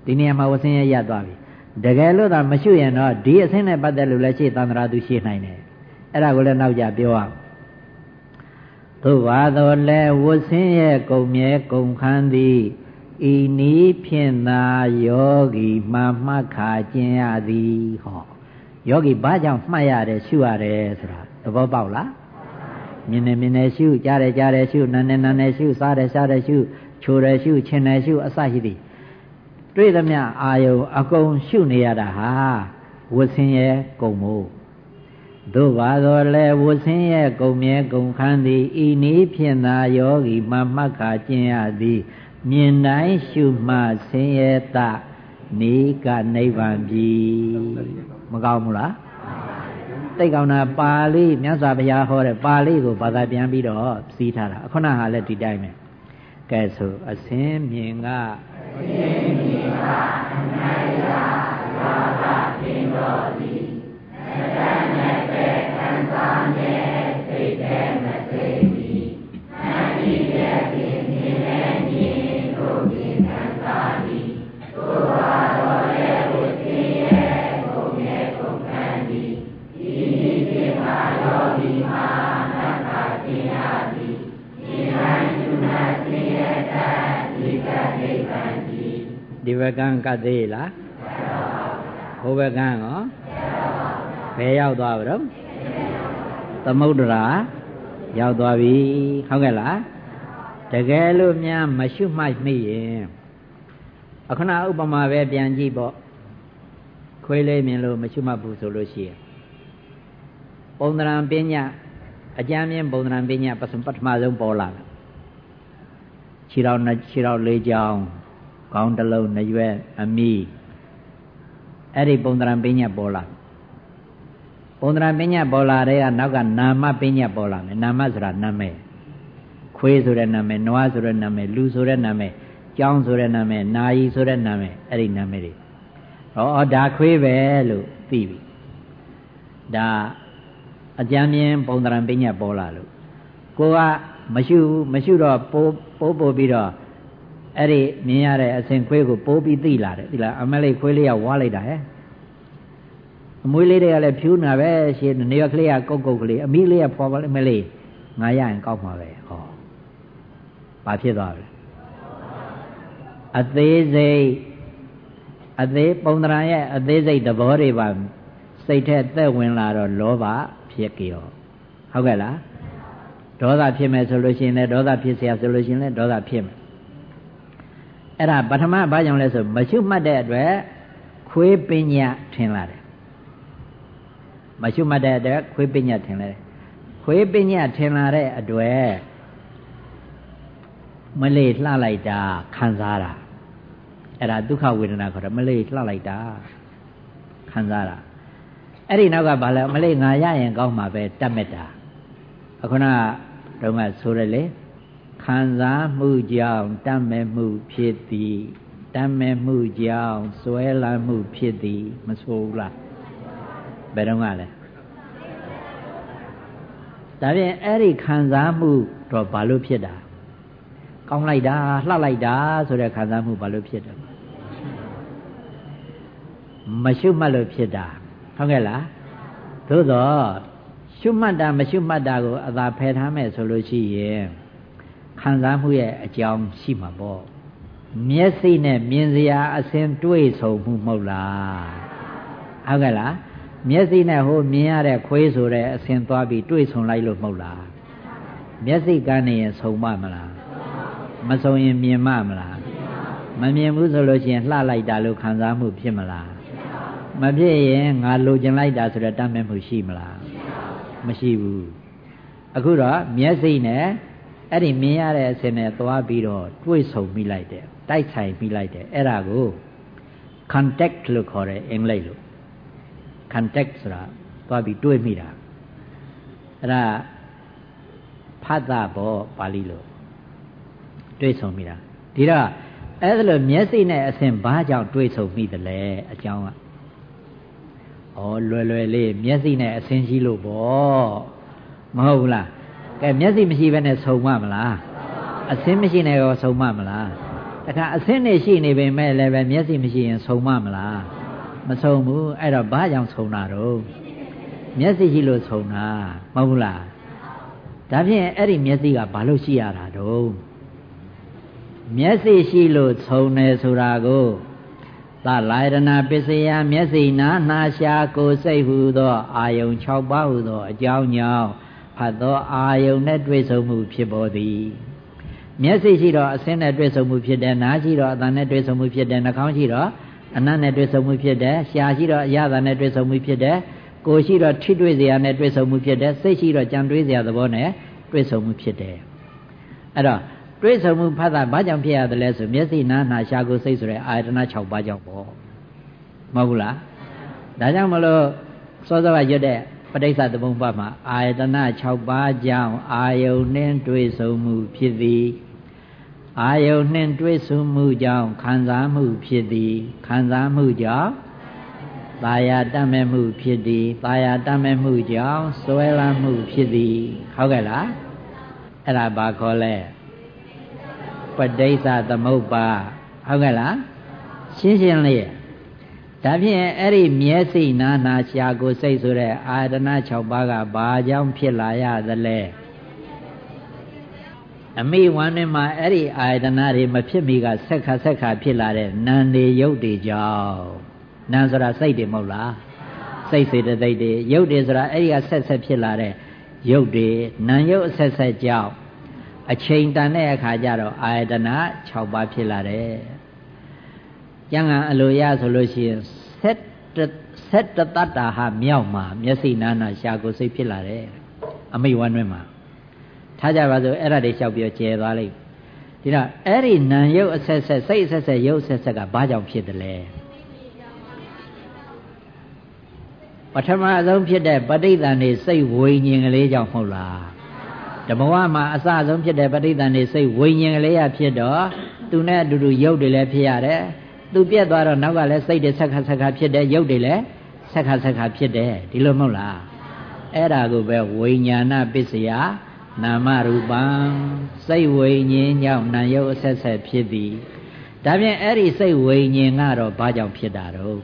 ဒီနေရာမှာဝဆင်းရဲရပ်သွားပြီတကယ်လို့သာမရှိရင်တော့ဒီအစင်းနဲ့ပတ်သက်လို့လည်းရှေ့သန္တရာသူရှိနိုင်တယ်အဲ့ဒါကိုလည်းနောက်ကြပြောရအောင် သို့ပါတော်လဲဝဆင်းရဲ့ကုံမြဲကုံခန်းသည်ဤနီးဖြင့်သာယောဂီမှမှတ်ခါကျင်ရသည်ဟောယောဂီဘာကြောင့်မှတ်ရတယ်ရှုရတယ်ဆိုတာသဘောပေါက်လားမြင်နေမြင်နေရှုကြားတယ်ကြားတယ်ရှုနာနေနာနေရှုစားတယ်စားတယ်ရှုချိုတယ်ရှုချင်တယ်ရှုအစရှိသည်တွေ့သမျှအာယုံအကုန်ရှုနေရတာဟာဝဆင်းရဲ့ကုံမို့ တို့ပါသောလဲဝဆင်းရဲ့ကုံမြဲကုံခန်းသည်ဤနည်းဖြင့်သာယောဂီမမှတ်ခါကျင်ရသည် မြင်တိုင်းရှုမှဆင်းရဲတနေကနိဗ္ဗာန်ပြီမကောင်းဘူးလားတိတ်ကောင်းတာပါဠိမြတ်စွာဘုရားဟောတဲ့ပါဠိကိုဘာသာပြန်ပြီးတော့စီးထားတာခုနဟာလည်းဒီတိုင်းပဲကဲဆိုအစင်းမြင်ကအစင်းမြင်ကအနတ္တရာဂပင်တော်သည်အတ္တနဲ့ပဲခံစားနေစိတ်တဲ့မသိပြီအတ္တိရဲ့ပြင်းမြင်တဲ့မြင်တို့ပြင်းခံစားသည် ဒီဒီပြပါရောဒီမှာနတ်ကသင်ရသည်ဒီတိုင်းသူနာသင်ရတဲ့ဒီကနိဗ္ဗာန်ကြီးဒီဘကံကသေးလားဟိုဘကံရော ဘယ်ရောက်သွားပြီတော့သမုဒ္ဒရာရောက်သွားပြီဟုတ်ကဲ့လားတကယ်လို့များမရှုမှတ်မိရင်အခဏဥပမာပဲပြန်ကြည့်ပေါ့ခွေးလေးမြင်လို့မရှုမှတ်ဘူးဆိုလို့ရှိရင်ပုံသဏ္ဍာန်ပညာအကြမ်းမြင်ပုံသဏ္ဍာန်ပညာပထမဆုံးပေါ်လာတယ်ခြေတော်ခြေတော်လေးချောင်းကောင်းတစ်လုံးနှရွက်အမိအဲ့ဒီပုံသဏ္ဍာန်ပညာပေါ်လာပုံ သဏ္ဍာန်ပညာပေါ်လာတဲ့ကနောက်ကနာမပညာပေါ်လာမယ်နာမဆိုတာနာမည်ခွေးဆိုတဲ့နာမည်နွားဆိုတဲ့နာမည်လူဆိုတဲ့နာမည်ကြောင်းဆိုတဲ့နာမည်နာယီဆိုတဲ့နာမည်အဲ့ဒီနာမည်တွေဟောဒါခွေးပဲလို့သိပြီဒါအကြမ်းမြင်ပုံသဏ္ဍာန်ပညာပေါ်လာလို့ကိုကမရှိဘူးမရှိတော့ပိုးပိုးပို့ပြီးတော့အဲ့ဒီမြင်ရတဲ့အစဉ်ခွေးကိုပိုးပြီးသိလာတယ်သိလားအမလေးခွေးလေးကဝါလိုက်တာဟဲ့ အမွေးလေးတွေကလည်းဖြူးနာပဲရှင်းနေရကလေးကကုတ်ကုတ်ကလေးအမီးလေးကဖော်ပါလိမ့်မလေးငါရရင်ကောက်မှာပဲဟောဘာဖြစ်သွားလဲအသေးစိတ်အသေးပုံသဏ္ဍာန်ရဲ့အသေးစိတ်သဘောတွေပါ စိတ်ထဲသက်ဝင်လာတော့လောဘဖြစ်ကြောဟုတ်ကဲ့လားဒေါသဖြစ်မယ်ဆိုလို့ရှိရင်လည်းဒေါသဖြစ်เสียဆိုလို့ရှိရင်လည်းဒေါသဖြစ်မယ်အဲ့ဒါပထမဘာကြောင့်လဲဆိုမရှုမှတ်တဲ့အတွက်ခွေးပညာထင်လာတယ် မရှုမှတ်တဲ့အတွက်ခွေးပညာထင်လာတယ်ခွေးပညာထင်လာတဲ့အတွက်မလေးလှလိုက်တာခံစားတာအဲ့ဒါဒုက္ခဝေဒနာခေါ်တယ်မလေးလှလိုက်တာခံစားတာအဲ့ဒီနောက်ကဘာလဲမလေးငါရရင်ကောင်းမှာပဲတတ်မဲ့တာအခုနတုန်းကဆိုရလေခံစားမှုကြောင့်တတ်မဲ့မှုဖြစ်သည်တတ်မဲ့မှုကြောင့်စွဲလန်းမှုဖြစ်သည်မဆိုဘူးလား ဘယ်တော့ကလဲဒါဖြင့်အဲ့ဒီခံစားမှုတော့ဘာလို့ဖြစ်တာကောင်းလိုက်တာလှလိုက်တာဆိုတဲ့ခံစားမှုဘာလို့ဖြစ်တယ်မရှုမှတ်လို့ဖြစ်တာဟုတ်ကဲ့လားသို့တော့ရှုမှတ်တာမရှုမှတ်တာကိုအသာဖယ်ထားမယ်ဆိုလို့ရှိရင်ခံစားမှုရဲ့အကြောင်းရှိမှာပေါ့မျက်စိနဲ့မြင်စရာအစဉ်တွေ့ဆုံမှုမဟုတ်လားဟုတ်ကဲ့လား မျက်စိနဲ့ဟိုမြင်ရတဲ့ခွေးဆိုတဲ့အစဉ်သွားပြီးတွေ့ဆုံလိုက်လို့မဟုတ်လားမျက်စိကန်းနေရင်ဆုံမမလားမဆုံရင်မြင်မမလားမမြင်ဘူးဆိုလို့ရှိရင်လှလိုက်တာလို့ခံစားမှုဖြစ်မလားမဖြစ်ရင်ငါလိုချင်လိုက်တာဆိုတော့တတ်မဲ့မှုရှိမလားမရှိဘူးအခုတော့မျက်စိနဲ့အဲ့ဒီမြင်ရတဲ့အစင်နဲ့သွားပြီးတော့တွေးဆုံမိလိုက်တယ်တိုက်ဆိုင်မိလိုက်တယ်အဲ့ဒါကို contact လို့ခေါ်တယ်အင်္ဂလိပ်လို contact ဆိုတာသွားပြီးတွေးမိတာအဲ့ဒါဖတ်တာဘောပါဠိလိုတွေးဆုံမိတာဒီတော့အဲ့ဒါလိုမျက်စိနဲ့အစင်ဘာကြောင့်တွေးဆုံမိတယ်လဲအကြောင်းကဩလွယ်လွယ်လေးမျက်စိနဲ့အစင်းရှိလို့ပေါ့မဟုတ်ဘူးလားကဲမျက်စိမရှိဘဲနဲ့ဆုံမမလားအစင်းမရှိနဲ့ရောဆုံမမလားတခါအစင်းနဲ့ရှိနေပေမဲ့လည်းပဲမျက်စိမရှိရင်ဆုံမမလား မဆုံဘူးအဲ့တော့ဘာကြောင့်ဆုံတာတော့မျက်စိရှိလို့ဆုံတာမဟုတ်ဘူးလားဒါဖြင့်အဲ့ဒီမျက်စိကဘာလို့ရှိရတာတော့မျက်စိရှိလို့ဆုံတယ်ဆိုတာကိုသလာယရဏပစ္စယမျက်စိနာနှာရှာကိုယ်စိတ်ဟုသော အာယုံ6ပါးဟုသော အကြောင်းကြောင့်ဖတ်သောအာယုံနဲ့တွေ့ဆုံမှုဖြစ်ပေါ်သည်မျက်စိရှိတော့အစင်းနဲ့တွေ့ဆုံမှုဖြစ်တယ်နားရှိတော့အသံနဲ့တွေ့ဆုံမှုဖြစ်တယ်နှာခေါင်းရှိတော့ အနတ်နဲ့တွေ့ဆုံမှုဖြစ်တယ်ရှားရှိတော့အရသာနဲ့တွေ့ဆုံမှုဖြစ်တယ်ကိုယ်ရှိတော့ထိတွေ့စရာနဲ့တွေ့ဆုံမှုဖြစ်တယ်စိတ်ရှိတော့ကြံတွေးစရာသဘောနဲ့တွေ့ဆုံမှုဖြစ်တယ်အဲ့တော့တွေးဆုံမှုဖတ်တာဘာကြောင့်ဖြစ်ရတယ်လဲဆိုမျက်စိနားနာရှာကိုစိတ်ဆိုတဲ့အာယတနာ6ပါးကြောင့်ပေါ့မဟုတ်ဘူးလားဒါကြောင့်မလို့စောစောကရွတ်တဲ့ပဋိစ္စသမုပ္ပါမှာအာယတနာ6ပါးကြောင့်အာယုန်နှင့်တွေးဆုံမှုဖြစ်သည် အာယုန်နှင့်တွေးဆုံမှုကြောင့်ခံစားမှုဖြစ်သည်ခံစားမှုကြောင့်ตาယာတတ်မဲ့မှုဖြစ်သည်ตาယာတတ်မဲ့မှုကြောင့်စွဲလန်းမှုဖြစ်သည်ဟုတ်ကဲ့လားအဲ့ဒါဘာခေါ်လဲပဋိစ္စသမုပ္ပါဟုတ်ကဲ့လားရှင်းရှင်းလေးဒါဖြင့်အဲ့ဒီမျက်စိနာနာရှာကိုစိတ်ဆိုတဲ့အာရဏ6ပါးကဘာကြောင့်ဖြစ်လာရသလဲ အမိဝမ်းနဲ့မှာအဲ့ဒီအာယတနာတွေမဖြစ်မီကဆက်ခါဆက်ခါဖြစ်လာတဲ့နာနေရုပ်တွေကြောင့်နာဆိုတာစိတ်တွေမဟုတ်လားစိတ်စေတသိက်တွေရုပ်တွေဆိုတာအဲ့ဒီကဆက်ဆက်ဖြစ်လာတဲ့ရုပ်တွေနာရုပ်အဆက်ဆက်ကြောင့်အချိန်တန်တဲ့အခါကျတော့အာယတနာ6ပါးဖြစ်လာတယ်။ကျန်ကအလိုရဆိုလို့ရှိရင်ဆက်ဆက်တတ္တာဟာမြောက်မှာမျက်စိနာနာရှာကိုစိတ်ဖြစ်လာတယ်။အမိဝမ်းတွင်မှာ ထားကြပါစို့အဲ့ဒါတွေလျှောက်ပြီးကျဲသွားလိုက်။ဒီတော့အဲ့ဒီနံရုပ်အဆက်ဆက်စိတ်အဆက်ဆက်ရုပ်အဆက်ဆက်ကဘာကြောင့်ဖြစ်တယ်လဲ။ပထမအဆုံးဖြစ်တဲ့ပဋိသန္ဓေစိတ်ဝိညာဉ်ကလေးကြောင့်မဟုတ်လားဓမ္မဝမှာအစဆုံးဖြစ်တဲ့ပဋိသန္ဓေစိတ်ဝိညာဉ်ကလေးရဖြစ်တော့သူနဲ့အတူတူရုပ်တွေလည်းဖြစ်ရတယ်သူပြက်သွားတော့နောက်ကလည်းစိတ်တွေဆက်ခါဆက်ခါဖြစ်တယ်ရုပ်တွေလည်းဆက်ခါဆက်ခါဖြစ်တယ်ဒီလိုမဟုတ်လားအဲ့ဒါကိုပဲဝိညာဏပစ္စယ နာမရူပံစိတ်ဝိညာဉ်ကြောင့်နာယုတ်အဆက်ဆက်ဖြစ်သည်ဒါဖြင့်အဲ့ဒီစိတ်ဝိညာဉ်ကတော့ဘာကြောင့်ဖြစ်တာတော့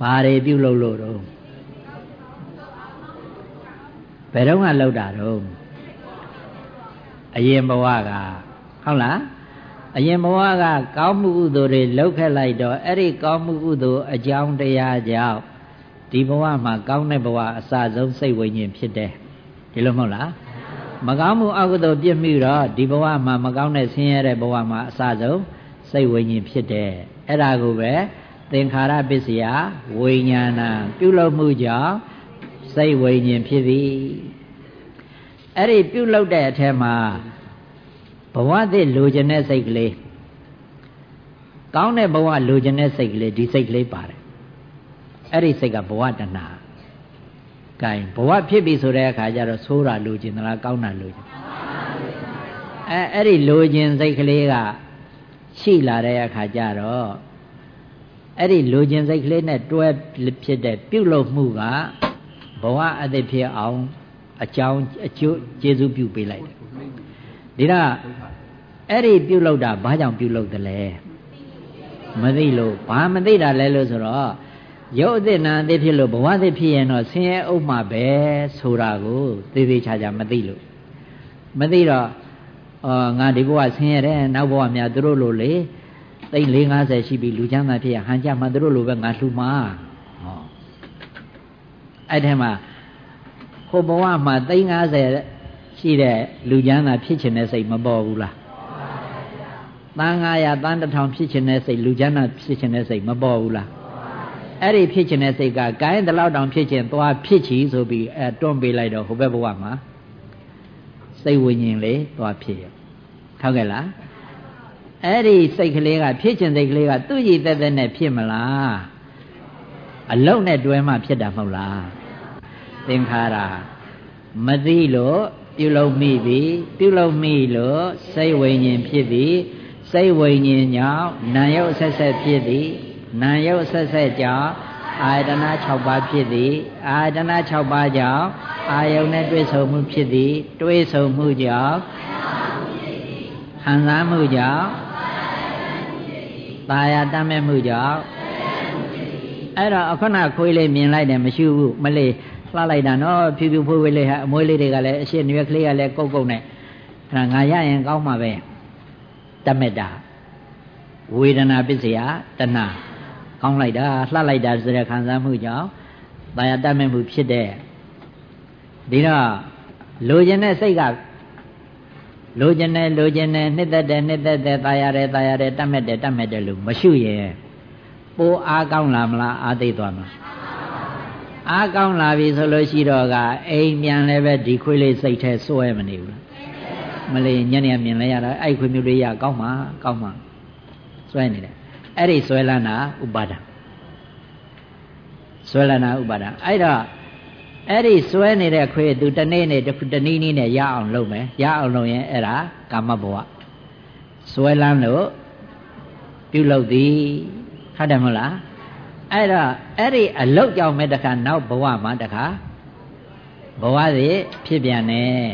ဘာတွေပြုလုပ်လို့တော့ဘယ်တော့မှလောက်တာတော့အရင်ဘဝကဟုတ်လားအရင်ဘဝကကောင်းမှုကုသိုလ်တွေလုပ်ခဲ့လိုက်တော့အဲ့ဒီကောင်းမှုကုသိုလ်အကြောင်းတရားကြောင့် ဒီဘဝမှာကောင်းတဲ့ဘဝအစဆုံးစိတ်ဝိညာဉ်ဖြစ်တယ်ဒီလိုမဟုတ်လားမကောင်းမှုအကုသိုလ်ပြစ်မိတော့ဒီဘဝမှာမကောင်းတဲ့ဆင်းရဲတဲ့ဘဝမှာအစဆုံးစိတ်ဝိညာဉ်ဖြစ်တယ်အဲ့ဒါကိုပဲသင်္ခါရပစ္စယဝိညာဏပြုလုပ်မှုကြောင့်စိတ်ဝိညာဉ်ဖြစ်သည်အဲ့ဒီပြုလုပ်တဲ့အထက်မှာဘဝသစ်လိုချင်တဲ့စိတ်ကလေးကောင်းတဲ့ဘဝလိုချင်တဲ့စိတ်ကလေးဒီစိတ်ကလေးပါတယ် အဲ့ဒီစိတ်ကဘဝတဏှာကဲဘဝဖြစ်ပြီဆိုတဲ့အခါကျတော့ဆိုးတာလိုချင်သလားကောင်းတာလိုချင်အဲအဲ့ဒီလိုချင်စိတ်ကလေးကရှိလာတဲ့အခါကျတော့အဲ့ဒီလိုချင်စိတ်ကလေးနဲ့တွဲဖြစ်တဲ့ပြုလုပ်မှုကဘဝအသစ်ဖြစ်အောင်အကြောင်းအကျိုးကျေစုပြုပေးလိုက်တယ်ဒီတော့အဲ့ဒီပြုလုပ်တာဘာကြောင့်ပြုလုပ်တယ်လဲမသိလို့ဘာမသိတာလဲလို့ဆိုတော့ ရုပ်အသစ်နာအသစ်ဖြစ်လို့ဘဝအသစ်ဖြစ်ရင်တော့ဆင်းရဲဥပ္မာပဲဆိုတာကိုသေသေးချာချာမသိလို့မသိတော့အော်ငါဒီဘဝဆင်းရဲတယ်နောက်ဘဝများသူတို့လိုလေသိန်း450ရှိပြီလူချမ်းသာဖြစ်ရဟန်ကြမှသူတို့လိုပဲငါလှူမှာဟောအဲ့ထဲမှာဟိုဘဝမှာသိန်း50ရှိတဲ့လူချမ်းသာဖြစ်ခြင်းတဲ့စိတ်မပေါ်ဘူးလားတန်900တန်1000ဖြစ်ခြင်းတဲ့စိတ်လူချမ်းသာဖြစ်ခြင်းတဲ့စိတ်မပေါ်ဘူးလား အဲ့ဒီဖြစ်ခြင်းတဲ့စိတ်ကကိုင်းတလောက်တောင်ဖြစ်ခြင်းသွားဖြစ်ချီဆိုပြီးအဲတွန်းပေးလိုက်တော့ဟိုဘက်ဘဝမှာစိတ်ဝိညာဉ်လေးသွားဖြစ်ရဟုတ်ကဲ့လားအဲ့ဒီစိတ်ကလေးကဖြစ်ခြင်းစိတ်ကလေးကသူ့ရည်သက်သက်နဲ့ဖြစ်မလားအလုံးနဲ့တွဲမှဖြစ်တာမဟုတ်လားသင်္ခါရမသိလို့ပြုလုပ်မိပြီပြုလုပ်မိလို့စိတ်ဝိညာဉ်ဖြစ်သည်စိတ်ဝိညာဉ်ကြောင့်နာယုတ်ဆက်ဆက်ဖြစ်သည် နာယုတ်ဆက်ဆက်ကြောင့်အာယတနာ6ပါးဖြစ်သည်အာယတနာ6ပါးကြောင့်အာယုန်နဲ့တွေ့ဆုံမှုဖြစ်သည် တွေ့ဆုံမှုကြောင့်ခံစားမှုကြောင့်ตาယာတမ်းမဲ့မှုကြောင့်အဲ့တော့အခုနခွေးလေးမြင်လိုက်တယ်မရှိဘူးမလေးလှလိုက်တာနော်ဖြူဖြူဖွေးဖွေးလေးဟာအမွေးလေးတွေကလည်းအရှင်းရွက်ကလေးကလည်းကုတ်ကုတ်နဲ့အဲ့ဒါငါရရင်ကောင်းမှာပဲတမက်တာဝေဒနာပစ္စယတဏ ကောင်းလိုက်တာလှလိုက်တာဆိုတဲ့ခံစားမှုကြောင့်တာယာတတ်မဲ့မှုဖြစ်တဲ့ဒီတော့လိုချင်တဲ့စိတ်ကလိုချင်တယ်လိုချင်တယ်နှစ်သက်တယ်နှစ်သက်တယ်တာယာတယ်တာယာတယ်တတ်မဲ့တယ်တတ်မဲ့တယ်လို့မရှုရဲပိုးအားကောင်းလာမလားအားသိသွားမလားအားကောင်းလာပြီဆိုလို့ရှိတော့ကအိမ်ပြန်လည်းပဲဒီခွေးလေးစိတ်ထဲစွဲမနေဘူးမလေးညနေမြင်လဲရတာအဲ့ခွေးမျိုးလေးရကောင်းမှာကောင်းမှာစွဲနေတယ် အဲ့ဒီဆွဲလန်းတာဥပါဒံဆွဲလန်းတာဥပါဒံအဲ့တော့အဲ့ဒီဆွဲနေတဲ့ခွေးသူတနေ့နဲ့တစ်ခုတနည်းနည်းနဲ့ရအောင်လုပ်မယ်ရအောင်လုပ်ရင်အဲ့ဒါကာမဘဝဆွဲလန်းလို့ပြုလုပ်သည်ဟုတ်တယ်မဟုတ်လားအဲ့တော့အဲ့ဒီအလုတ်ကြောင့်မဲ့တခါနောက်ဘဝမှာတခါဘဝတွေဖြစ်ပြန်တယ်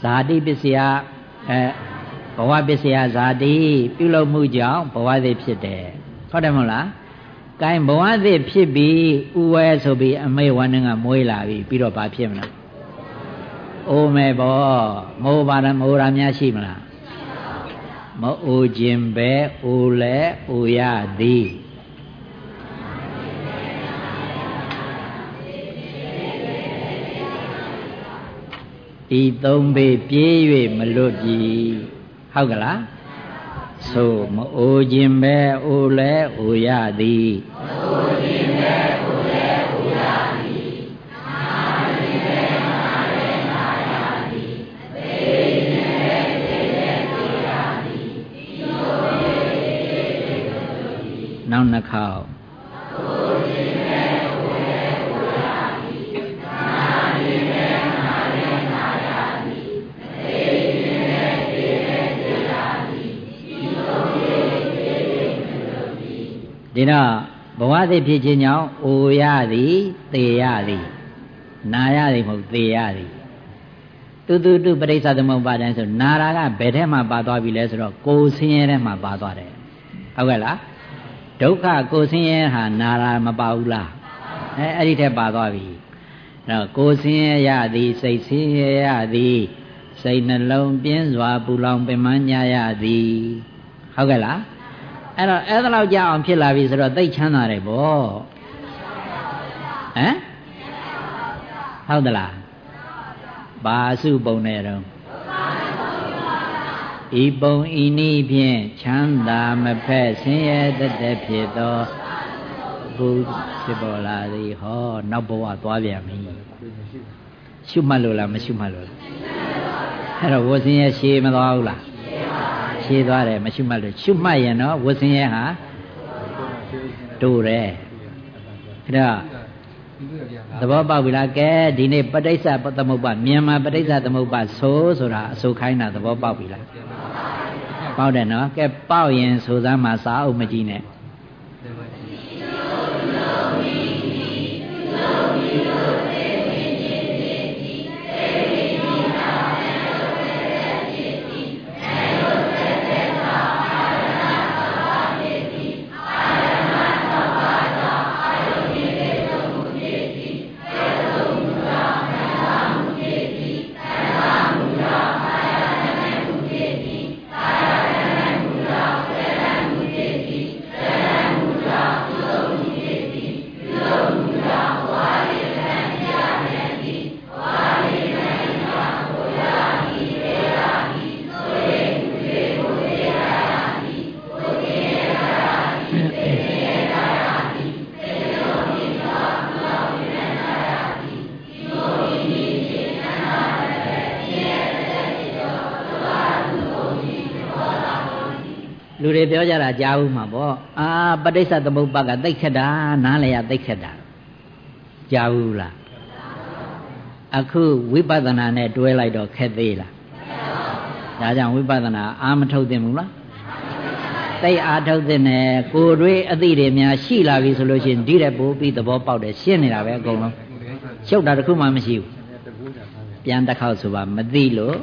ဇာတိပစ္စယအဲ ဘဝပစ္စယဇာတိပြုလုပ်မှုကြောင့်ဘဝသစ်ဖြစ်တယ်ဟုတ်တယ်မဟုတ်လားကဲဘဝသစ်ဖြစ်ပြီးဥဝဲဆိုပြီးအမေဝန္ဒကမွေးလာပြီပြီးတော့ဘာဖြစ်မလားအိုးမဲဘောမိုးပါရမိုးရာများရှိမလားမအိုခြင်းပဲအိုလဲအိုရသည်ဤသုံးပေပြေး၍မလွတ်ပြီ ဟုတ်ကလားဆိုမအိုခြင်းပဲအိုလဲအိုရသည်မအိုခြင်းပဲအိုလဲအိုရသည်နာရီပဲနာရဲနာရသည်သေခြင်းပဲသေတဲ့သေရသည်ဒီလိုနောက်နှစ်ခေါက် ဒီတော့ဘဝသည်ဖြစ်ခြင်းကြောင့်အိုရသည်သေရသည်နာရသည်မဟုတ်သေရသည်တူတူတူပရိစ္ဆသမုပ္ပါဒံဆိုနာရာကဘယ်ထဲမှာပါသွားပြီလဲဆိုတော့ကိုယ်ဆင်းရဲထဲမှာပါသွားတယ်ဟုတ်ကဲ့လားဒုက္ခကိုယ်ဆင်းရဲဟာနာရာမပါဘူးလားအဲအဲ့ဒီထဲပါသွားပြီအဲ့တော့ကိုယ်ဆင်းရဲရသည်စိတ်ဆင်းရဲရသည်စိတ်နှလုံးပြင်းစွာပူလောင်ပင်ပန်းကြရသည်ဟုတ်ကဲ့လား အဲ့တော့အဲ့ဒါလောက်ကြအောင်ဖြစ်လာပြီဆိုတော့သိချမ်းသာတယ်ဗောဟမ်ဟုတ်သလားဘာစုပုံနဲ့တော့ဤပုံဤနည်းဖြင့်ချမ်းသာမဖက်ဆင်းရဲတသက်ဖြစ်သောဘုဖြစ်ပေါ်လာသည်ဟောနောက်ဘဝသွားပြန်ပြီရှုမှတ်လို့လားမရှုမှတ်လို့လားအဲ့တော့ဝဆင်းရဲရှည်မသွားဘူးလား ရှည်သွားတယ်မရှုမှတ်လို့ရှုမှတ်ရင်တော့ဝဆင်းရဲဟာတူတယ်အဲ့တော့သဘောပေါက်ပြီလားကဲဒီနေ့ပဋိစ္စသမုပ္ပါမြန်မာပဋိစ္စသမုပ္ပါဆိုဆိုတာအဆိုခိုင်းတာသဘောပေါက်ပြီလားပေါက်တယ်နော်ကဲပေါက်ရင်ဆိုစမ်းမှာစာအုပ်မကြည့်နဲ့ ပြောကြတာကြားဦးမှာပေါ့အာပဋိစ္စသမုပ္ပါကသိခက်တာနားလည်ရသိခက်တာကြားဘူးလားအခုဝိပဿနာနဲ့တွဲလိုက်တော့ခက်သေးလားဒါကြောင့်ဝိပဿနာအာမထုတ်သင့်ဘူးလားသိအားထုတ်တဲ့နဲ့ကိုယ်တွေးအသိတွေများရှိလာပြီဆိုလို့ရှိရင်ဒီတဲ့ပို့ပြီးသဘောပေါက်တယ်ရှင်းနေတာပဲအကုန်လုံးရှုပ်တာတခုမှမရှိဘူးပြန်တစ်ခေါက်ဆိုပါမသိလို့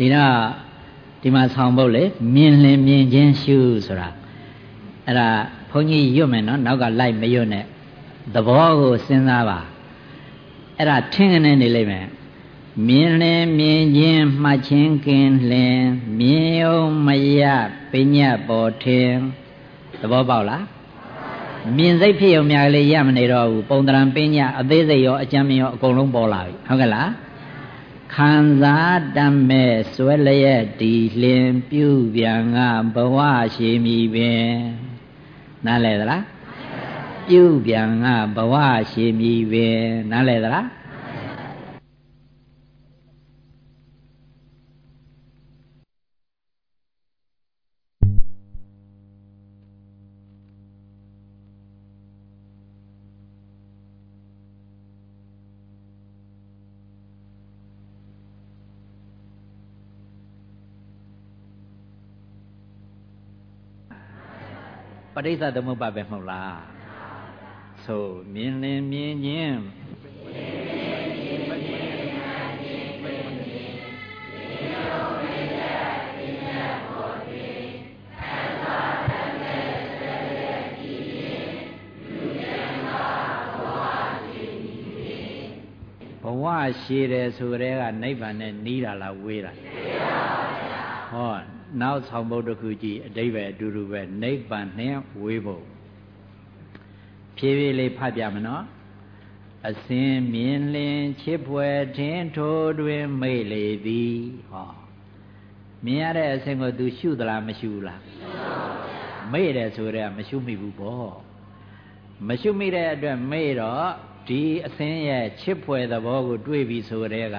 ဒီတော့ဒီမှာဆောင်ဖို့လေမြင်လင်မြင်ချင်းရှုဆိုတာအဲ့ဒါဘုန်းကြီးရွတ်မယ်နော်နောက်ကလိုက်မရွတ်နဲ့သဘောကိုစဉ်းစားပါအဲ့ဒါထင်းကနေနေလိမ့်မယ်မြင်လင်မြင်ချင်းမှတ်ချင်းကင်းလင်မြင်ယုံမရပညာပေါ်ထင်သဘောပေါက်လားမြင်စိတ်ဖြစ်ုံများလေးရမနေတော့ဘူးပုံတရံပညာအသေးစိတ်ရောအကျမ်းမြင်ရောအကုန်လုံးပေါ်လာပြီဟုတ်ကဲ့လား ခံစားတတ်မဲ့ဆွဲလျက်ဒီလင်ပြုပြန်ငါဘဝရှိမီပင်နားလဲသလားပြုပြန်ငါဘဝရှိမီပင်နားလဲသလား ဋိစ္စသမုပ္ပါပဲမဟုတ်လားဆိုမြင်လင်မြင်ချင်းဘဝရှိတယ်ဆိုတဲ့ကနိဗ္ဗာန်နဲ့နီးတာလားဝေးတာဟော နောက်ဆောင်ဘုတ်တစ်ခုကြည့်အတိဘယ်အတူတူပဲနိဗ္ဗာန်နဲ့ဝေးဖို့ဖြည်းဖြည်းလေးဖတ်ပြမနော်အစင်မြင်လင်ချစ်ဖွယ်ထင်းထိုးတွင်မိတ်လေသည်ဟောမြင်ရတဲ့အစင်ကို तू ရှုသလားမရှုလားမိတ်တယ်ဆိုတော့မရှုမိဘူးပေါ့မရှုမိတဲ့အတွက်မေ့တော့ဒီအစင်းရဲ့ချစ်ဖွယ်သဘောကို တွေးပြီးဆိုတဲ့က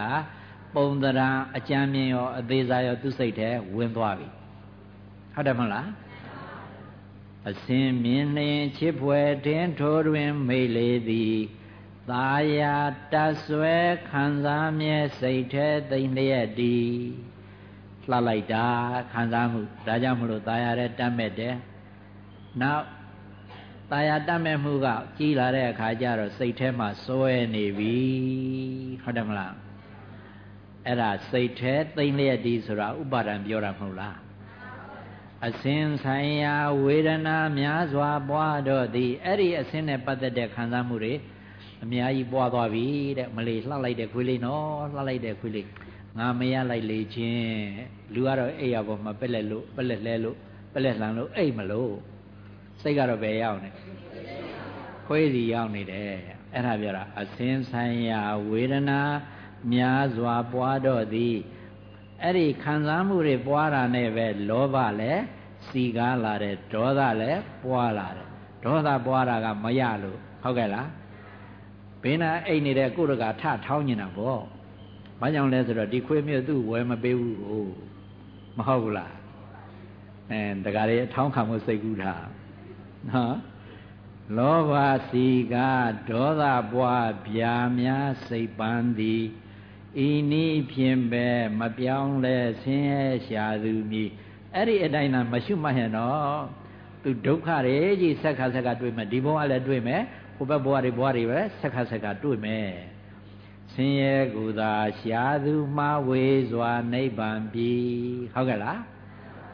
ပုံတရံအကြံမြင်ရောအသေးစားရောသူ့စိတ်ထဲဝင်သွားပြီဟုတ်တယ်မဟုတ်လားအစင်းမြင်လျင်ချစ်ဖွယ်တင်းထိုးတွင်မိလေသည်သာယာတဆွဲခံစားမြဲစိတ်ထဲသိမ့်လျက်တည်လှလိုက်တာခံစားမှုဒါကြောင့်မလို့သာယာတဲ့တတ်မဲ့တယ်နောက်ตายာတတ်မဲ့မှုကကြီးလာတဲ့အခါကျတော့စိတ်ထဲမှာစွဲနေပြီဟုတ်တယ်မလား အဲ့ဒါစိတ်ထဲသိမ့်လျက်ဒီဆိုတာဥပါဒံပြောတာမဟုတ်လားအစင်ဆိုင်ရာဝေဒနာများစွာပွားတော့သည်အဲ့ဒီအစင်နဲ့ပတ်သက်တဲ့ခံစားမှုတွေအများကြီးပွားသွားပြီတဲ့မလေးလှလိုက်တဲ့ခွေးလေးနော်လှလိုက်တဲ့ခွေးလေးငါမရလိုက်လေချင်းလူကတော့အိပ်ရပေါ်မှာပက်လက်လို့ပက်လက်လဲလို့ပက်လက်လှန်လို့အိပ်မလို့စိတ်ကတော့ဘယ်ရောက်နေခွေးစီရောက်နေတယ်အဲ့ဒါပြောတာအစင်းဆိုင်ရာဝေဒနာ များစွာပွားတော့သည်အဲ့ဒီခံစားမှုတွေပွားတာနဲ့ပဲလောဘလည်းစီကားလာတယ်ဒေါသလည်းပွားလာတယ်ဒေါသပွားတာကမရလို့ဟုတ်ကဲ့လားဘင်းနာအိတ်နေတဲ့ကိုရကထထောင်းနေတာပေါ့ဘာကြောင့်လဲဆိုတော့ဒီခွေးမြတ်သူ့ဝယ်မပေးဘူးကိုမဟုတ်ဘူးလားအဲတကားလေးထောင်းခံမှုစိတ်ကူးတာနော်လောဘစီကဒေါသပွားဗျာများစိတ်ပန်းသည် ဤနည်းဖြင့်ပဲမပြောင်းလဲဆင်းရဲရှာသူမည်အဲ့ဒီအတိုင်းသာမရှုမှတ်ရင်တော့သူဒုက္ခတွေကြီးဆက်ခါဆက်ခါတွေ့မယ်ဒီဘဝလည်းတွေ့မယ်ဟိုဘက်ဘဝတွေဘဝတွေပဲဆက်ခါဆက်ခါတွေ့မယ်ဆင်းရဲကူသာရှာသူမှားဝေစွာနိဗ္ဗာန်ပြီဟုတ်ကဲ့လား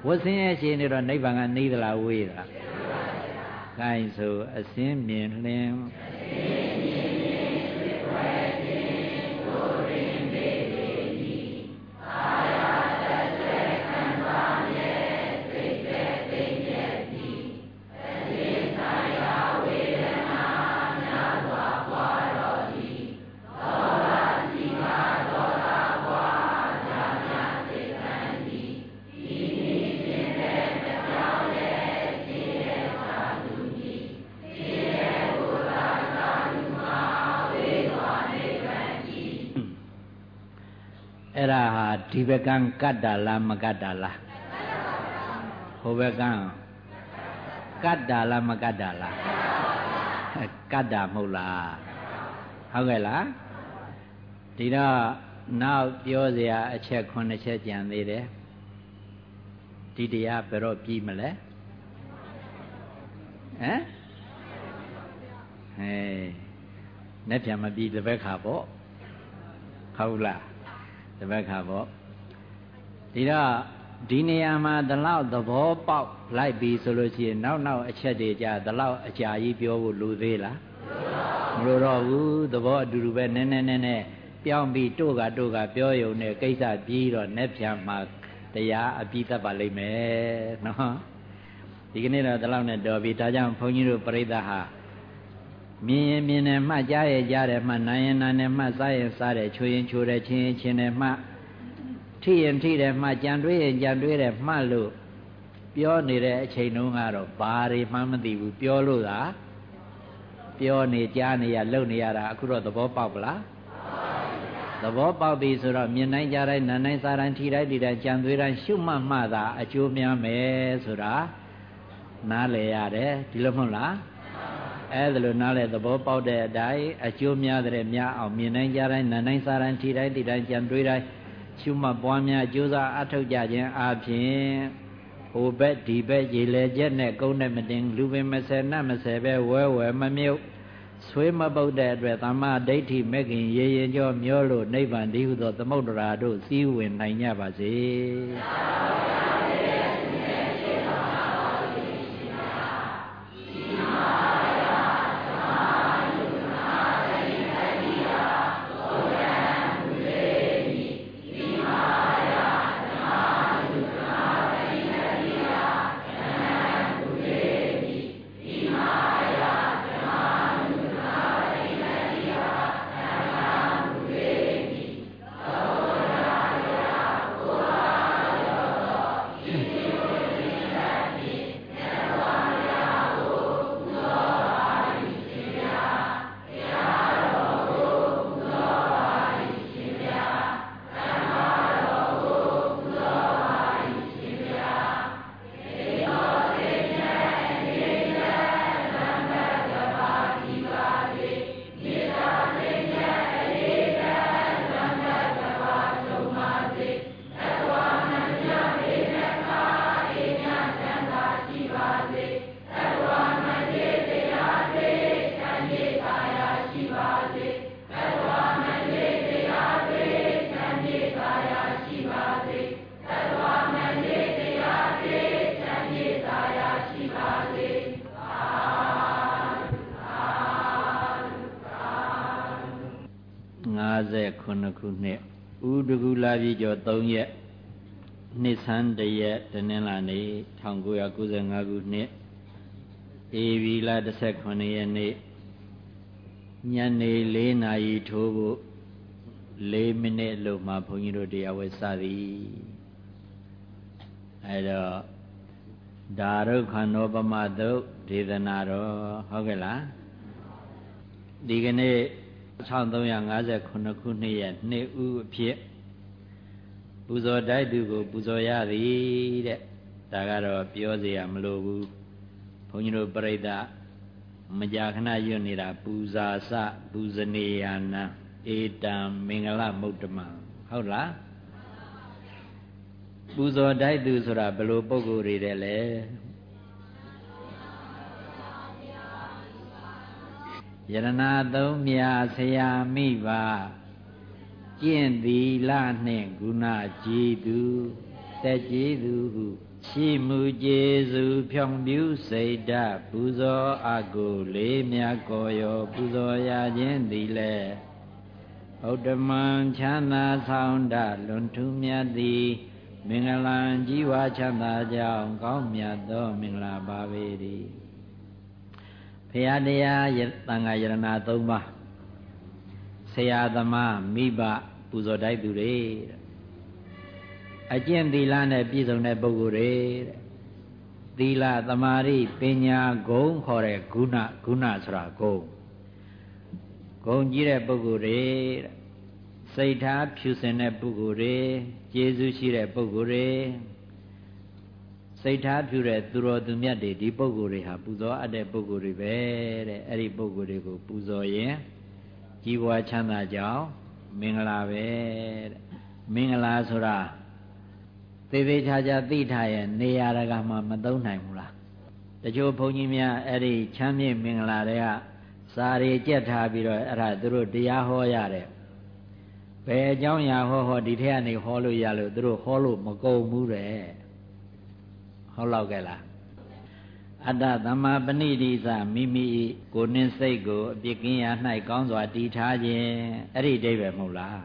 ဝဆင်းရဲရှင်နေတော့နိဗ္ဗာန်ကနေသလားဝေးသလားကိုင်းဆိုအစင်းမြင်လင်း ဘက်ကံကတ္တာလားမကတ္တာလားဟိုဘက်ကံကတ္တာလားမကတ္တာလားကတ္တာမဟုတ်လားဟုတ်ကဲ့လားဒီတော့နောက်ပြောစရာအချက်9ချက်ကြံသေးတယ်ဒီတရားဘယ်တော့ပြီးမလဲဟမ်ဟဲ့နဲ့ပြန်မပြီးတပည့်ခါပေါ့ဟုတ်လားတပတ်ခါပေါ့ ဒီတော့ဒီနေရာမှာဒီလောက်သဘောပေါက်လိုက်ပြီဆိုလို့ရှိရင်နောက်နောက်အချက်တွေကြာဒီလောက်အကြာကြီးပြောဖို့လိုသေးလားမလိုတော့ဘူးသဘောအတူတူပဲနည်းနည်းနည်းနည်းပြောင်းပြီးတို့ကတို့ကပြောယုံနဲ့ကိစ္စပြီးတော့နဲ့ပြန်မှာတရားအပြီးသတ်ပါလိမ့်မယ်နော်ဒီကနေ့တော့ဒီလောက်နဲ့တော်ပြီဒါကြောင့်ဘုန်းကြီးတို့ပြိဿဟာမြင်ရင်မြင်တယ်မှကြားရဲ့ကြားတယ်မှနာရင်နာတယ်မှစားရင်စားတယ်ချိုရင်ချိုတယ်ချင်းရင်ချင်းတယ်မှ ထိရင်ထိတယ်မှကြံတွေးရင်ကြံတွေးတယ်မှလို့ပြောနေတဲ့အချိန်တုန်းကတော့ဘာတွေမှမသိဘူးပြောလို့သာပြောနေကြားနေရလုံနေရတာအခုတော့သဘောပေါက်ပလားသဘောပေါက်ပြီဆိုတော့မြင်တိုင်းကြားတိုင်းနားတိုင်းစားတိုင်းထိတိုင်းဒီတိုင်းကြံသွေးတိုင်းရှုမှတ်မှသာအကျိုးများမယ်ဆိုတာနားလည်ရတယ်ဒီလိုမဟုတ်လားအဲ့ဒါလိုနားလဲသဘောပေါက်တဲ့အတိုင်းအကျိုးများတဲ့များအောင်မြင်တိုင်းကြားတိုင်းနားတိုင်းစားတိုင်းထိတိုင်းထိတိုင်းကြံတွေးတိုင်း ရှုမှတ်ပွားများကြိုးစားအထောက်ကြခြင်းအပြင်ဟိုဘက်ဒီဘက်ရေလေချက်နဲ့ကုန်းနဲ့မတင်လူပင်မဆယ်နတ်မဆယ်ပဲဝဲဝဲမမြုပ်ဆွေးမပုတ်တဲ့အတွက်သမ္မာဒိဋ္ဌိမဲ့ခင်ရေရင်ကြောမျောလို့နိဗ္ဗာန်ဒီဟုသောသမုဒ္ဒရာတို့စည်းဝင်နိုင်ကြပါစေ2559 နှစ်ဆန်းတရက်တနင်္လာနေ့1995ခုနှစ်ဧပြီလ18ရက်နေ့ညနေ4နာရီထိုးဖို့4မိနစ်လို့မှဘုန်းကြီးတို့တရားဝဲစသည်အဲတော့ဒါရုခန္ဓောပမသုတ်ဒေသနာတော်ဟုတ်ကဲ့လားဒီကနေ့1358ခုနှစ်ရဲ့နှစ်ဦးအဖြစ် ပူဇော်တိုက်သူကိုပူဇော်ရသည်တဲ့ဒါကတော့ပြောเสียမလိုဘူးဘုန်းကြီးတို့ပြိဿမကြာခဏရွတ်နေတာပူဇာစပူဇနေယနာဧတံမင်္ဂလမုဒ္ဓမဟုတ်လားပူဇော်တိုက်သူဆိုတာဘယ်လိုပုံကိုယ်တွေတဲ့လဲယရနာသုံးမြာဆရာမိပါ ကျင့်သီလနှင့်ဂုဏကြည်သူတက်ကြည်သူဟုရှိမှုကျေစုဖြောင်ပြူစိတ်ဓာပူဇော်အကုလေးမြတ်ကိုရောပူဇော်ရခြင်းသည်လေဥဒ္ဓမံချမ်းသာဆောင်တလွန်ထူးမြတ်သည် မင်္ဂလာကြီးဝါချမ်းသာကြောင်းကောင်းမြတ်သောမင်္ဂလာပါပေ၏ဖရာတရားတန်ခါယရဏသုံးပါး ဆရာသမားမိဘပူဇော်တိုက်သူတွေအကျင့်သီလနဲ့ပြည့်စုံတဲ့ပုဂ္ဂိုလ်တွေတဲ့သီလသမာဓိပညာဂုဏ်ခေါ်တဲ့ဂုဏဂုဏဆိုတာဂုဏ်ဂုဏ်ကြီးတဲ့ပုဂ္ဂိုလ်တွေတဲ့စိတ်ထားဖြူစင်တဲ့ပုဂ္ဂိုလ်တွေကျေးဇူးရှိတဲ့ပုဂ္ဂိုလ်တွေစိတ်ထားဖြူတဲ့သူတော်သူမြတ်တွေဒီပုဂ္ဂိုလ်တွေဟာပူဇော်အပ်တဲ့ပုဂ္ဂိုလ်တွေပဲတဲ့အဲ့ဒီပုဂ္ဂိုလ်တွေကိုပူဇော်ရင် ကြီးပွားချမ်းသာကြောင်းမင်္ဂလာပဲတဲ့မင်္ဂလာဆိုတာသေသေးချာချာသိထားရဲ့နေရာတကာမှာမသုံးနိုင်ဘူးလားတချို့ဘုန်းကြီးများအဲ့ဒီချမ်းမြေ့မင်္ဂလာတွေကစာရီကြက်ထားပြီးတော့အဲ့ဒါသူတို့တရားဟောရတယ်ဘယ်အကြောင်းအရာဟောဟောဒီထက်ကနေဟောလို့ရလို့သူတို့ဟောလို့မကုန်ဘူးတဲ့ဟုတ်လောက်ကြလား အတ္တသမ္မာပဏိတိသမိမိကိုနှင်းစိတ်ကိုအပြစ်ကင်းရာ၌ကောင်းစွာတည်ထားခြင်းအဲ့ဒီအိဗယ်မဟုတ်လား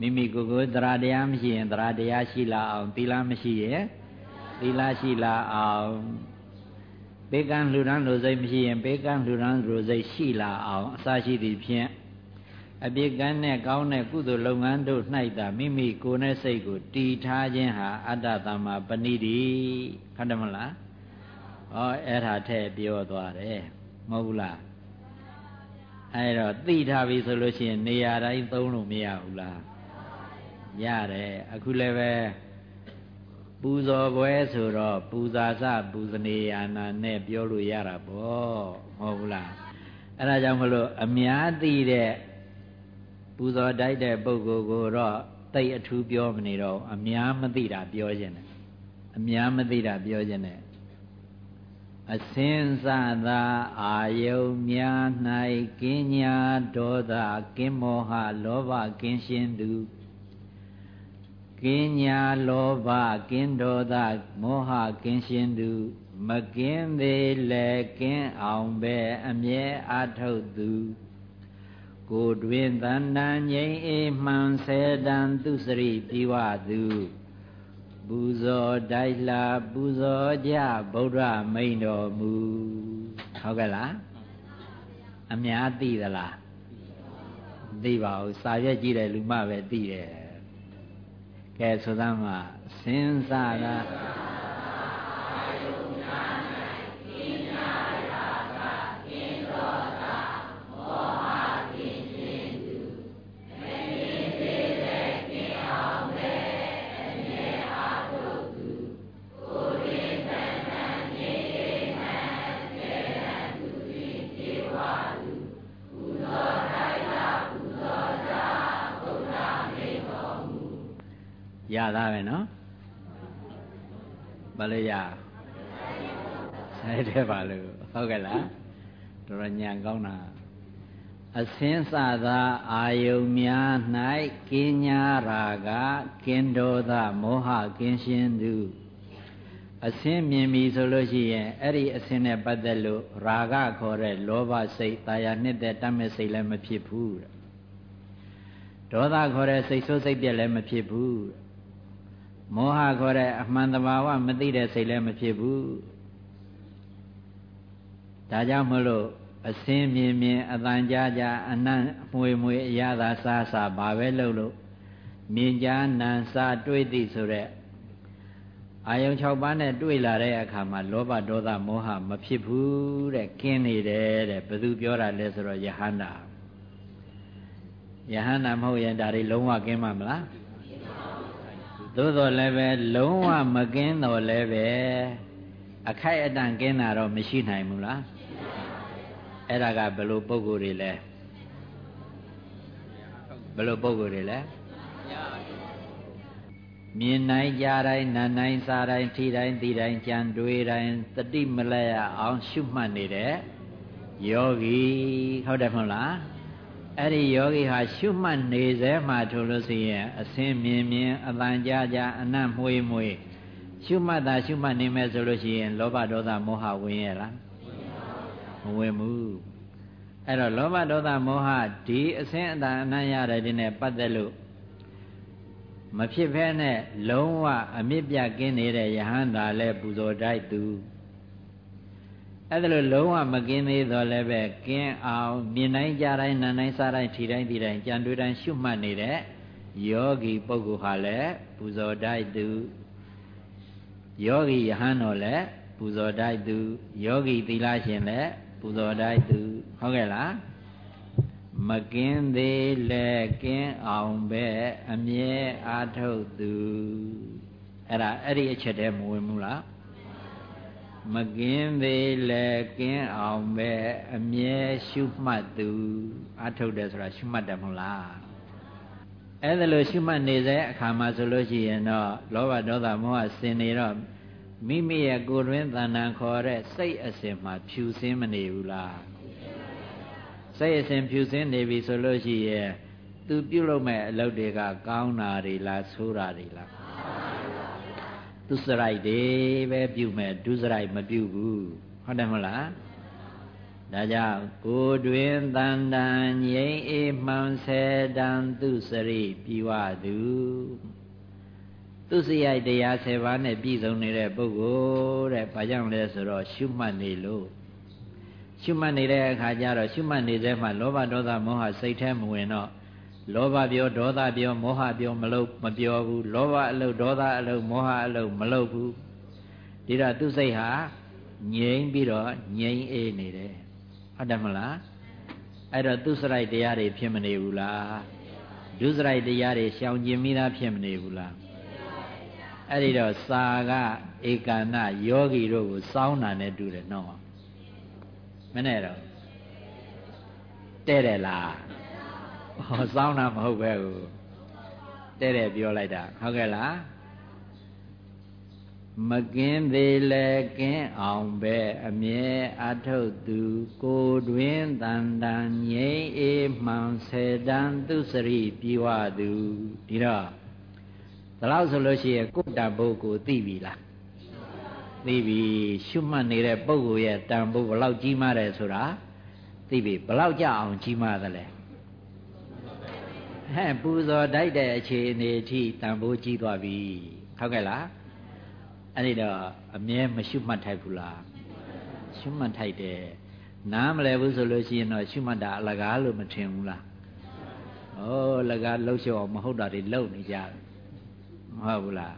မိမိကိုယ်ကိုသရတရားမရှိရင်သရတရားရှိလာအောင်သီလမရှိရင်သီလရှိလာအောင်ပေကံလှူဒန်းလိုစိတ်မရှိရင်ပေကံလှူဒန်းလိုစိတ်ရှိလာအောင်အစရှိသည်ဖြင့်အပြစ်ကမ်းနဲ့ကောင်းတဲ့ကုသိုလ်လုပ်ငန်းတို့၌သာမိမိကိုယ်နဲ့စိတ်ကိုတည်ထားခြင်းဟာအတ္တသမ္မာပဏိတိဟုတ်တယ်မလား ဩအဲ့ဒါထည့်ပြောသွားတယ်မဟုတ်ဘူးလားအဲ့တော့သိထားပြီဆိုလို့ရှိရင်နေရာတိုင်းသုံးလို့မရဘူးလားရတယ်အခုလည်းပဲပူဇော်ပွဲဆိုတော့ပူဇာစပူဇနေယာနာနဲ့ပြောလို့ရတာပေါ့မဟုတ်ဘူးလားအဲ့ဒါကြောင့်မလို့အများသိတဲ့ပူဇော်တိုက်တဲ့ပုဂ္ဂိုလ်ကိုတော့တိတ်အထူးပြောမနေတော့အများမသိတာပြောခြင်းတယ်အများမသိတာပြောခြင်းတယ် အစင်းစသာအာယုံများ၌ကင်းညာဒေါသကင်းမောဟလောဘကင်းရှင်းသူကင်းညာလောဘကင်းဒေါသမောဟကင်းရှင်းသူမကင်းသေးလဲကင်းအောင်ပဲအမြဲအာထုတ်သူကိုတွင်တန်တန်ငြိမ်အေးမှန်ဆဲတန်သူစရိပြီးဝသူ ပူဇော်တိုက်လာပူဇော်ကြဗုဒ္ဓမိန်တော်မူဟုတ်ကဲ့လားအများသိသလားသိပါဘူးစာရွက်ကြည့်တယ်လူမပဲသိတယ်ကဲဆိုသမ်းမှာစဉ်းစားတာ သားပဲနော်ဘာလို့ရဆိုင်တယ်ပါလို့ဟုတ်ကဲ့လားတော်တော်ညံကောင်းတာအစင်းစသာအာယုံများ၌ကင်းညာရာကကင်းဒေါသမောဟကင်းရှင်းသူအစင်းမြင်ပြီဆိုလို့ရှိရင်အဲ့ဒီအစင်းနဲ့ပတ်သက်လို့ရာဂခေါ်တဲ့လောဘစိတ်တာယာနှစ်သက်တတ်မဲ့စိတ်လည်းမဖြစ်ဘူးတဲ့ဒေါသခေါ်တဲ့စိတ်ဆိုးစိတ်ပြက်လည်းမဖြစ်ဘူး မောဟခေါ်တဲ့အမှန်တဘာဝမသိတဲ့စိတ်လည်းမဖြစ်ဘူးဒါကြောင့်မလို့အစင်းမြင်မြင်အတန်ကြာကြာအနံ့မွေမွေအရသာစားစားဘာပဲလုပ်လို့မြင်ကြားနံစားတွေးသိဆိုတဲ့အာယုံ6ပါးနဲ့တွေ့လာတဲ့အခါမှာလောဘဒေါသမောဟမဖြစ်ဘူးတဲ့ကင်းနေတယ်တဲ့ဘယ်သူပြောတာလဲဆိုတော့ယဟန္တာယဟန္တာမဟုတ်ရင်ဒါတွေလုံးဝကင်းမှာမလား သို့တော်လည်းပဲလုံးဝမကင်းတော်လည်းပဲအခိုက်အတန့်ကင်းတာတော့မရှိနိုင်ဘူးလားအဲ့ဒါကဘယ်လိုပုံကိုယ်တွေလဲဘယ်လိုပုံကိုယ်တွေလဲမြင်နိုင်ကြတိုင်းနားနိုင်စားတိုင်းထိတိုင်းသိတိုင်းကြံတွေးတိုင်းတတိမလဲရအောင်ရှုမှတ်နေတဲ့ယောဂီဟုတ်တယ်မဟုတ်လား အဲ့ဒီယောဂီဟာရှုမှတ်နေစေမှထို့လို့ဆိုရင်အစင်းမြင်မြင်အတန်ကြာကြာအနံ့မွေးမွေးရှုမှတ်တာရှုမှတ်နေမယ်ဆိုလို့ရှိရင်လောဘဒေါသမောဟဝင်ရဲ့လားမဝင်ဘူးအဲ့တော့လောဘဒေါသမောဟဒီအစင်းအတန်အနံ့ရတဲ့ဒီနဲ့ပတ်သက်လို့မဖြစ်ဖဲနဲ့လုံးဝအမြင့်ပြကင်းနေတဲ့ယဟန်သာလဲပူဇော်တိုက်သူ အဲ့ဒါလို့လုံးဝမကင်းသေးတော့လည်းပဲကင်းအောင်မြင်တိုင်းကြားတိုင်းနားတိုင်းစားတိုင်းထီတိုင်းဒီတိုင်းကြံတွေးတိုင်းရှုမှတ်နေတဲ့ယောဂီပုဂ္ဂိုလ်ဟာလည်းပူဇော်တိုက်သူယောဂီယဟန်တော်လည်းပူဇော်တိုက်သူယောဂီသီလရှင်လည်းပူဇော်တိုက်သူဟုတ်ကဲ့လားမကင်းသေးလဲကင်းအောင်ပဲအမြဲအားထုတ်သူအဲ့ဒါအဲ့ဒီအချက်တည်းမဝင်ဘူးလား မကင်းသေးလဲကင်းအောင်ပဲအမြဲရှုမှတ်သူအားထုတ်တယ်ဆိုတာရှုမှတ်တယ်မဟုတ်လားအဲ့ဒါလို့ရှုမှတ်နေတဲ့အခါမှာဆိုလို့ရှိရင်တော့လောဘဒေါသမောဟဆင်နေတော့မိမိရဲ့ကိုယ်တွင်တဏ္ဍာခေါ်တဲ့စိတ်အစဉ်မှာဖြူစင်းမနေဘူးလားစိတ်အစဉ်ဖြူစင်းနေပြီဆိုလို့ရှိရင်သူပြုတ်လို့မဲ့အလုပ်တွေကကောင်းတာတွေလားဆိုးတာတွေလား သူစရိုက်တွေပဲပြုတ်မဲ့ဒုစရိုက်မပြုတ်ဘူးဟုတ်တယ်မဟုတ်လားဒါကြောင့်ကိုယ်တွင်တန်တန်ငြိမ်းအေးမှန်ဆယ်တန်သူစရိပြီးဝသူသူစရိုက်တရား7ပါးနဲ့ပြည့်စုံနေတဲ့ပုဂ္ဂိုလ်တဲ့ဘာကြောင့်လဲဆိုတော့ရှုမှတ်နေလို့ရှုမှတ်နေတဲ့အခါကျတော့ရှုမှတ်နေတဲ့မှာလောဘဒေါသမောဟစိတ်ထဲမဝင်တော့ လောဘပြောဒေါသပြောမောဟပြောမလုပ်မပြောဘူးလောဘအလုပ်ဒေါသအလုပ်မောဟအလုပ်မလုပ်ဘူးဒီတော့သူစိတ်ဟာငြိမ်ပြီးတော့ငြိမ်အေးနေတယ်ဟုတ်တယ်မလားအဲ့တော့သူစရိုက်တရားတွေဖြစ်မနေဘူးလားဒုစရိုက်တရားတွေရှောင်ကျင်မိသားဖြစ်မနေဘူးလားအဲ့ဒီတော့စာကဧကန္နယောဂီတို့ကိုစောင်းတာနဲ့တူတယ်နော်မနဲ့တော့တဲ့တယ်လား ဟောစောင်းတာမဟုတ်ပဲကိုတဲ့တယ်ပြောလိုက်တာဟုတ်ကဲ့လားမကင်းသေးလဲကင်းအောင်ပဲအမြဲအထုတ်သူ ကိုတွင်တန်တန်ငြိမ်အေးမှန်ဆေတန်သူစရိပြေဝသူဒီတော့ဒါလို့ဆိုလို့ရှိရင်ကိုယ်တန်ဖို့ကိုသိပြီလားသိပြီရှုမှတ်နေတဲ့ပုဂ္ဂိုလ်ရဲ့တန်ဖို့ဘလောက်ကြီးမားတယ်ဆိုတာသိပြီဘလောက်ကြအောင်ကြီးမားသလဲ ဟဲ့ပူဇော်တိုက်တဲ့အခြေအနေအထိတန်ဖိုးကြီးသွားပြီဟုတ်ကဲ့လားအဲ့ဒီတော့အမြဲမရှုမှတ်ထိုက်ဘူးလားရှုမှတ်ထိုက်တယ်နားမလဲဘူးဆိုလို့ရှိရင်တော့ရှုမှတ်တာအလကားလို့မထင်ဘူးလားဩအလကားလှုပ်ရှော့မဟုတ်တာတွေလှုပ်နေကြတယ်မဟုတ်ဘူးလား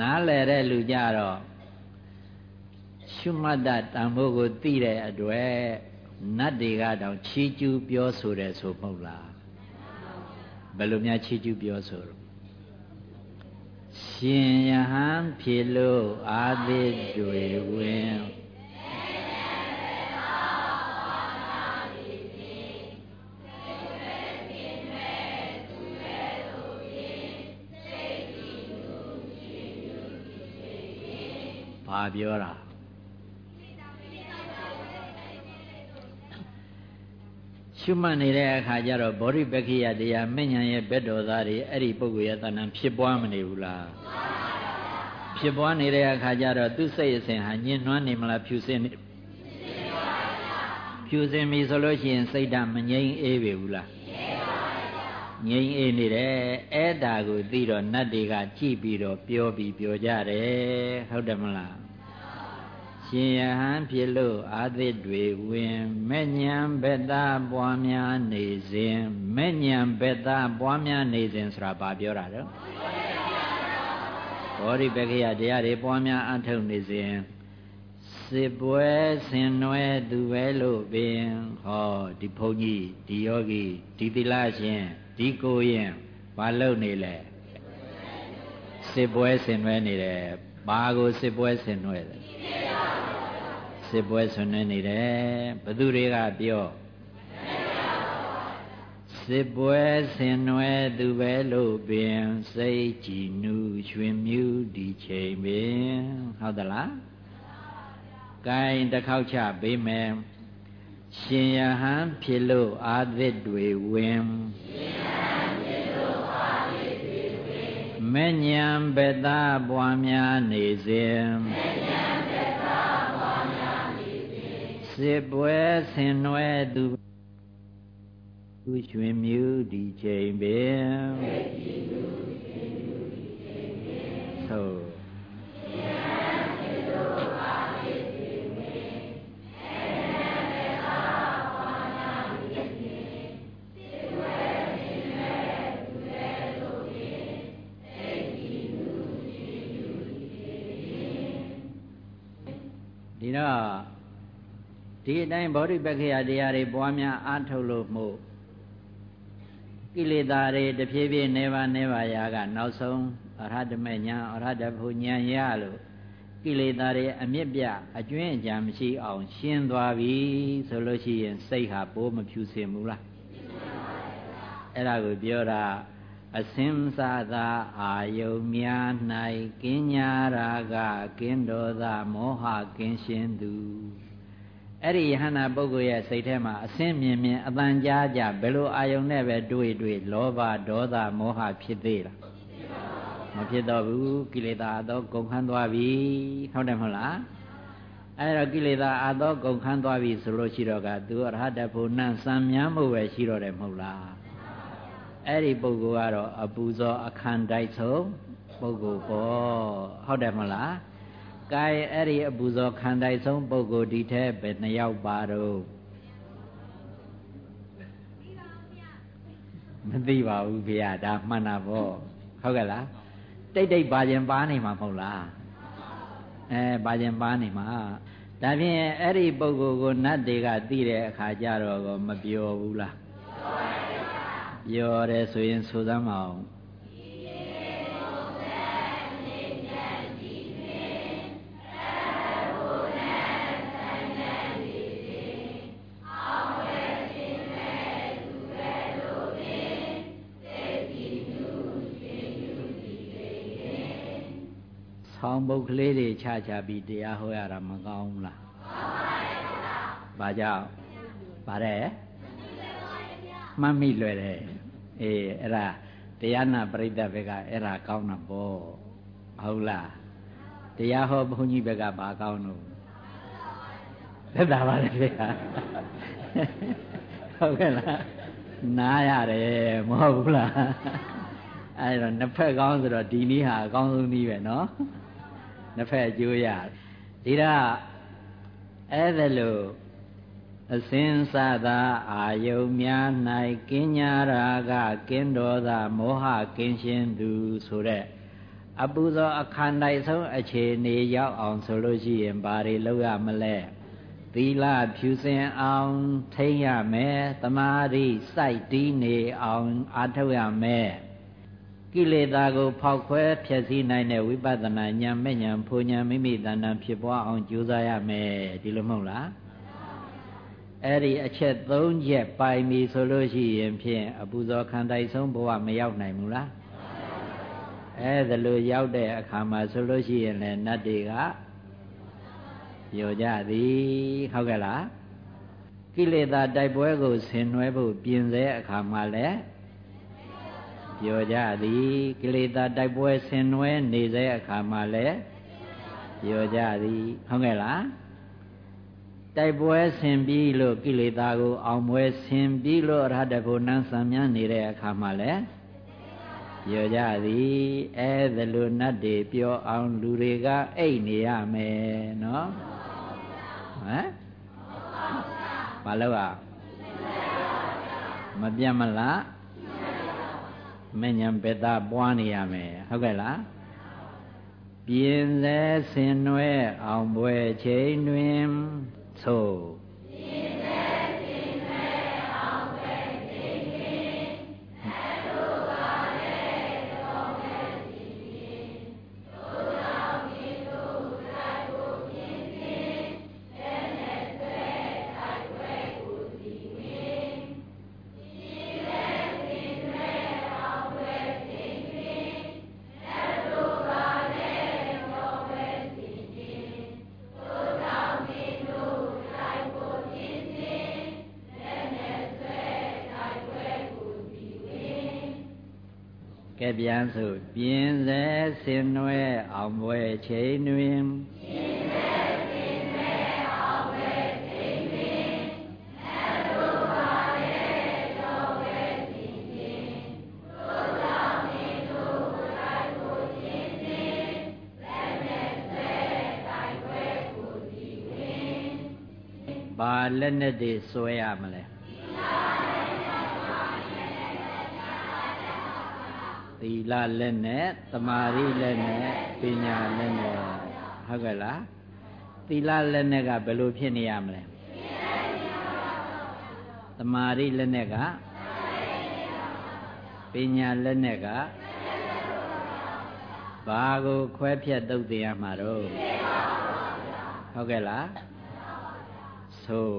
နားလဲတဲ့လူကြတော့ရှုမှတ်တာတန်ဖို့ကိုသိတဲ့အတွက်နတ်တွေကတောင်ချီးကျူးပြောဆိုတယ်ဆိုမဟုတ်လား ဘယ်လိုများချီးကျူးပြောဆိုတော့ရှင်ယဟန်ဖြေလို့အာသစ်တွေဝင်ဘာပြောတာ ရှုမှတ်နေတဲ့အခါကျတော့ဗောဓိပက္ခိယတရားမဉ္ဇဉ်ရဲ့ဘက်တော်သားတွေအဲ့ဒီပုဂ္ဂိုလ်ရဲ့တဏ္ဍဖြစ်ပွားမနေဘူးလားဖြစ်ပွားနေတဲ့အခါကျတော့သူစိတ်အစဉ်ဟာညှဉ်းနှွမ်းနေမလားဖြူစင်နေဖြူစင်ပြီဆိုလို့ရှိရင်စိတ်ဓာတ်မငြိမ်းအေးပြီဘူးလားငြိမ်အေးနေတယ်အဲ့ဒါကိုသိတော့နတ်တွေကကြည့်ပြီးတော့ပြောပြီးပြောကြတယ်ဟုတ်တယ်မလား ရှင်ယဟန်ဖြစ်လို့အာသစ်တွေဝင်မဲ့ညံဘက်သားပွားများနေစဉ်မဲ့ညံဘက်သားပွားများနေစဉ်ဆိုတာဘာပြောတာတော့ဘောဓိပက္ခယတရားတွေပွားများအထုတ်နေစဉ်စစ်ပွဲဆင်နွယ်သူပဲလို့ပင်ဟောဒီဘုန်းကြီးဒီယောဂီဒီသီလရှင်ဒီကိုရင်ဘာလုပ်နေလဲစစ်ပွဲဆင်နွယ်နေတယ်ဘာကိုစစ်ပွဲဆင်နွယ်လဲ စစ်ပွဲဆင်နွယ်နေတယ်ဘသူတွေကပြောစစ်ပွဲဆင်နွယ်သူပဲလို့ပင်စိတ်ကြည်နူးရွှင်မြူးဒီချိန်ပင်ဟုတ်သလားကဲတစ်ခေါက်ချပေးမယ်ရှင်ယဟန်ဖြစ်လို့အာသစ်တွေဝင်ရှင်ယဟန်ဖြစ်လို့အာသစ်တွေဝင်မညံဘက်သားပွားများနေစဉ်မညံဘက်သားပွားများနေ စဉ်စစ်ပွဲဆင်နွယ်သူသူရွှင်မြူးဒီချိန်ပင်သို့တော့ ဒီအတိုင်းဗောဓိပက္ခယတရားတွေပွားများအားထုတ်လို့မို့ကိလေသာတွေတဖြည်းဖြည်းနေပါနေပါရာကနောက်ဆုံးအရဟတမေညာအရဟတဘုညာရလို့ကိလေသာတွေအမြင့်ပြအကျွင်းအကြံမရှိအောင်ရှင်းသွားပြီဆိုလို့ရှိရင်စိတ်ဟာပိုးမဖြူစင်ဘူးလားအဲ့ဒါကိုပြောတာအစင်းစာသာအာယုံများ၌ကင်းညာရာကကင်းတော်သာမောဟကင်းရှင်းသူ အဲ့ဒီယဟနာပုဂ္ဂိုလ်ရဲ့စိတ်ထဲမှာအစင်းမြင်မြင်အတန်ကြားကြဘယ်လိုအာယုံနဲ့ပဲတွေ့တွေ့လောဘဒေါသမောဟဖြစ်သေးလားမဖြစ်တော့ဘူးကိလေသာအသောကုန်ခန်းသွားပြီဟုတ်တယ်မဟုတ်လားအဲ့တော့ကိလေသာအသောကုန်ခန်းသွားပြီဆိုလို့ရှိတော့ကသူအရဟတဖို့နန့်စံမြန်းမှုပဲရှိတော့တယ်မဟုတ်လားအဲ့ဒီပုဂ္ဂိုလ်ကတော့အပူဇော်အခန္တိုက်ဆုံးပုဂ္ဂိုလ်ပေါ့ဟုတ်တယ်မလား ကဲအဲ့ဒီအပူဇော်ခန္တိုက်ဆုံးပုဂ္ဂိုလ်ဒီထဲပဲနှစ်ယောက်ပါတော့မသိပါဘူးဗျာဒါမှန်တာပေါ့ဟုတ်ကဲ့လားတိတ်တိတ်ပါခြင်းပါနေမှာမဟုတ်လားအဲပါခြင်းပါနေမှာဒါဖြင့်အဲ့ဒီပုဂ္ဂိုလ်ကိုနတ်တွေကသိတဲ့အခါကျတော့မပြောဘူးလားပြောတယ်ဆိုရင်ဆိုသမ်းမအောင် ဆောင်းပုတ်ကလေးတွေချချပြီးတရားဟောရတာမကောင်းဘူးလားမှန်ပါပါဘာကြောင့်ဗါတဲ့မှတ်မိလွယ်တယ်အေးအဲ့ဒါတရားနာပရိသတ်ဘက်ကအဲ့ဒါကောင်းတာပေါ့ဟုတ်လားတရားဟောဘုန်းကြီးဘက်ကဘာကောင်းလို့သက်သာပါလေဗျာဟုတ်ကဲ့လားနားရတယ်မဟုတ်ဘူးလားအဲ့တော့နှစ်ဖက်ကောင်းဆိုတော့ဒီနည်းဟာအကောင်းဆုံးနည်းပဲเนาะ နှစ်ဖက်အကျိုးရဒီတော့အဲ့ဒါလို့အစင်စသာအာယုံများ၌ကင်းညာရာကကင်းတော်သာမောဟကင်းရှင်းသူဆိုတဲ့အပူဇော်အခန္ဓာဆုံးအခြေအနေရောက်အောင်ဆိုလို့ရှိရင်ဘာတွေလုပ်ရမလဲသီလဖြူစင်အောင်ထိမ့်ရမယ်တမာရိစိုက်တီးနေအောင်အားထုတ်ရမယ် ကိလေသာကိုဖောက်ခွဲဖျက်ဆီးနိုင်တဲ့ဝိပဿနာဉာဏ်မဲ့ဉာဏ်ဖူဉာဏ်မိမိတဏ္ဍဖြစ်ပွားအောင်ကြိုးစားရမယ်ဒီလိုမဟုတ်လားအဲ့ဒီအချက်၃ချက်ပိုင်ပြီဆိုလို့ရှိရင်ဖြင့်အပူဇော်ခံတိုက်ဆုံးဘဝမရောက်နိုင်ဘူးလားအဲ့ဒါလိုရောက်တဲ့အခါမှာဆိုလို့ရှိရင်လည်းနတ်တွေကပြောကြသည်ဟုတ်ကဲ့လားကိလေသာတိုက်ပွဲကိုဆင်နွှဲဖို့ပြင်စေအခါမှာလည်း ပြောကြသည်ကိလေသာတိုက်ပွဲဆင်နွှဲနေစေအခါမှာလည်းပြောကြသည်ဟုတ်ကဲ့လားတိုက်ပွဲဆင်ပြီးလို့ကိလေသာကိုအောင်ပွဲဆင်ပြီးလို့အရဟတဖို့နန်းဆံမြန်းနေတဲ့အခါမှာလဲပြောကြသည်အဲသလိုနတ်တွေပြောအောင်လူတွေကအိတ်နေရမယ်နော်ဟမ်ဘာလို့อ่ะမပြတ်မလား မဉ္ဇဉ်ပက်သားပွားနေရမယ်ဟုတ်ကဲ့လားပြင်းစေဆင်နွဲအောင်ပွဲချိန်တွင်သို့ ကဲပြန်ဆိုပြင်းစေဆင်နွဲအောင်ပွဲချိန်တွင်ပြင်းစေဆင်နွဲအောင်ပွဲချိန်တွင်အတုပါလေတော်ဝဲစီခြင်းသို့သောမင်းတို့လိုက်ကိုခြင်းစဉ်လက်နဲ့ဆွဲတိုက်ပွဲကိုစီဝင်ဘာလက်နဲ့တွေဆွဲရမလဲ သီလလက်နဲ့တမာရီလက်နဲ့ပညာလက်နဲ့ဟုတ်ကဲ့လားသီလလက်နဲ့ကဘယ်လိုဖြစ်နေရမလဲတမာရီလက်နဲ့ကပညာလက်နဲ့ကဘာကိုခွဲဖြတ်တုတ်တင်ရမှာတော့ဟုတ်ကဲ့လားဆို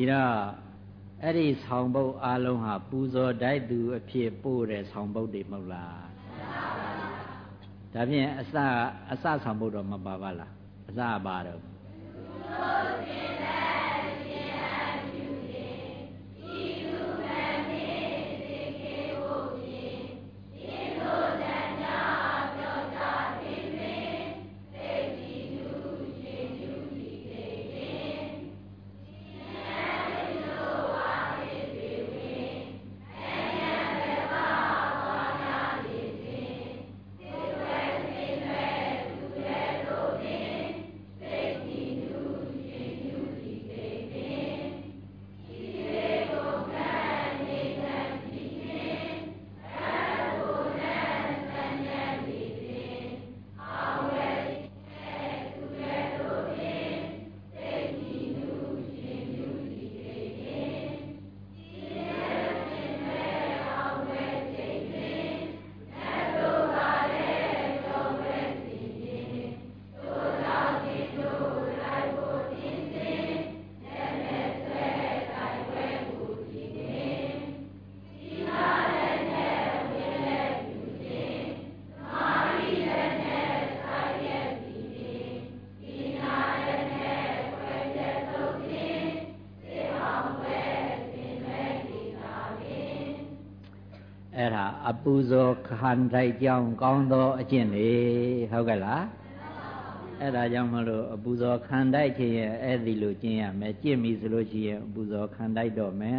ဒီတော့အဲ့ဒီဆောင်ပုတ်အလုံးဟာပူဇော်တိုက်သူအဖြစ်ပို့တဲ့ဆောင်ပုတ်တွေမဟုတ်လားဒါဖြင့်အစအစဆောင်ပုတ်တော့မပါပါလားအစပါတော့ ပူဇော်ခံတိုက်ကြောင်းကောင်းသောအကျင့်လေဟုတ်ကဲ့လားအဲ့ဒါကြောင့်မလို့အပူဇော်ခံတိုက်ခြင်းရဲ့အဲ့ဒီလိုကျင့်ရမယ်ကျင့်ပြီဆိုလို့ရှိရင်အပူဇော်ခံတိုက်တော့မယ်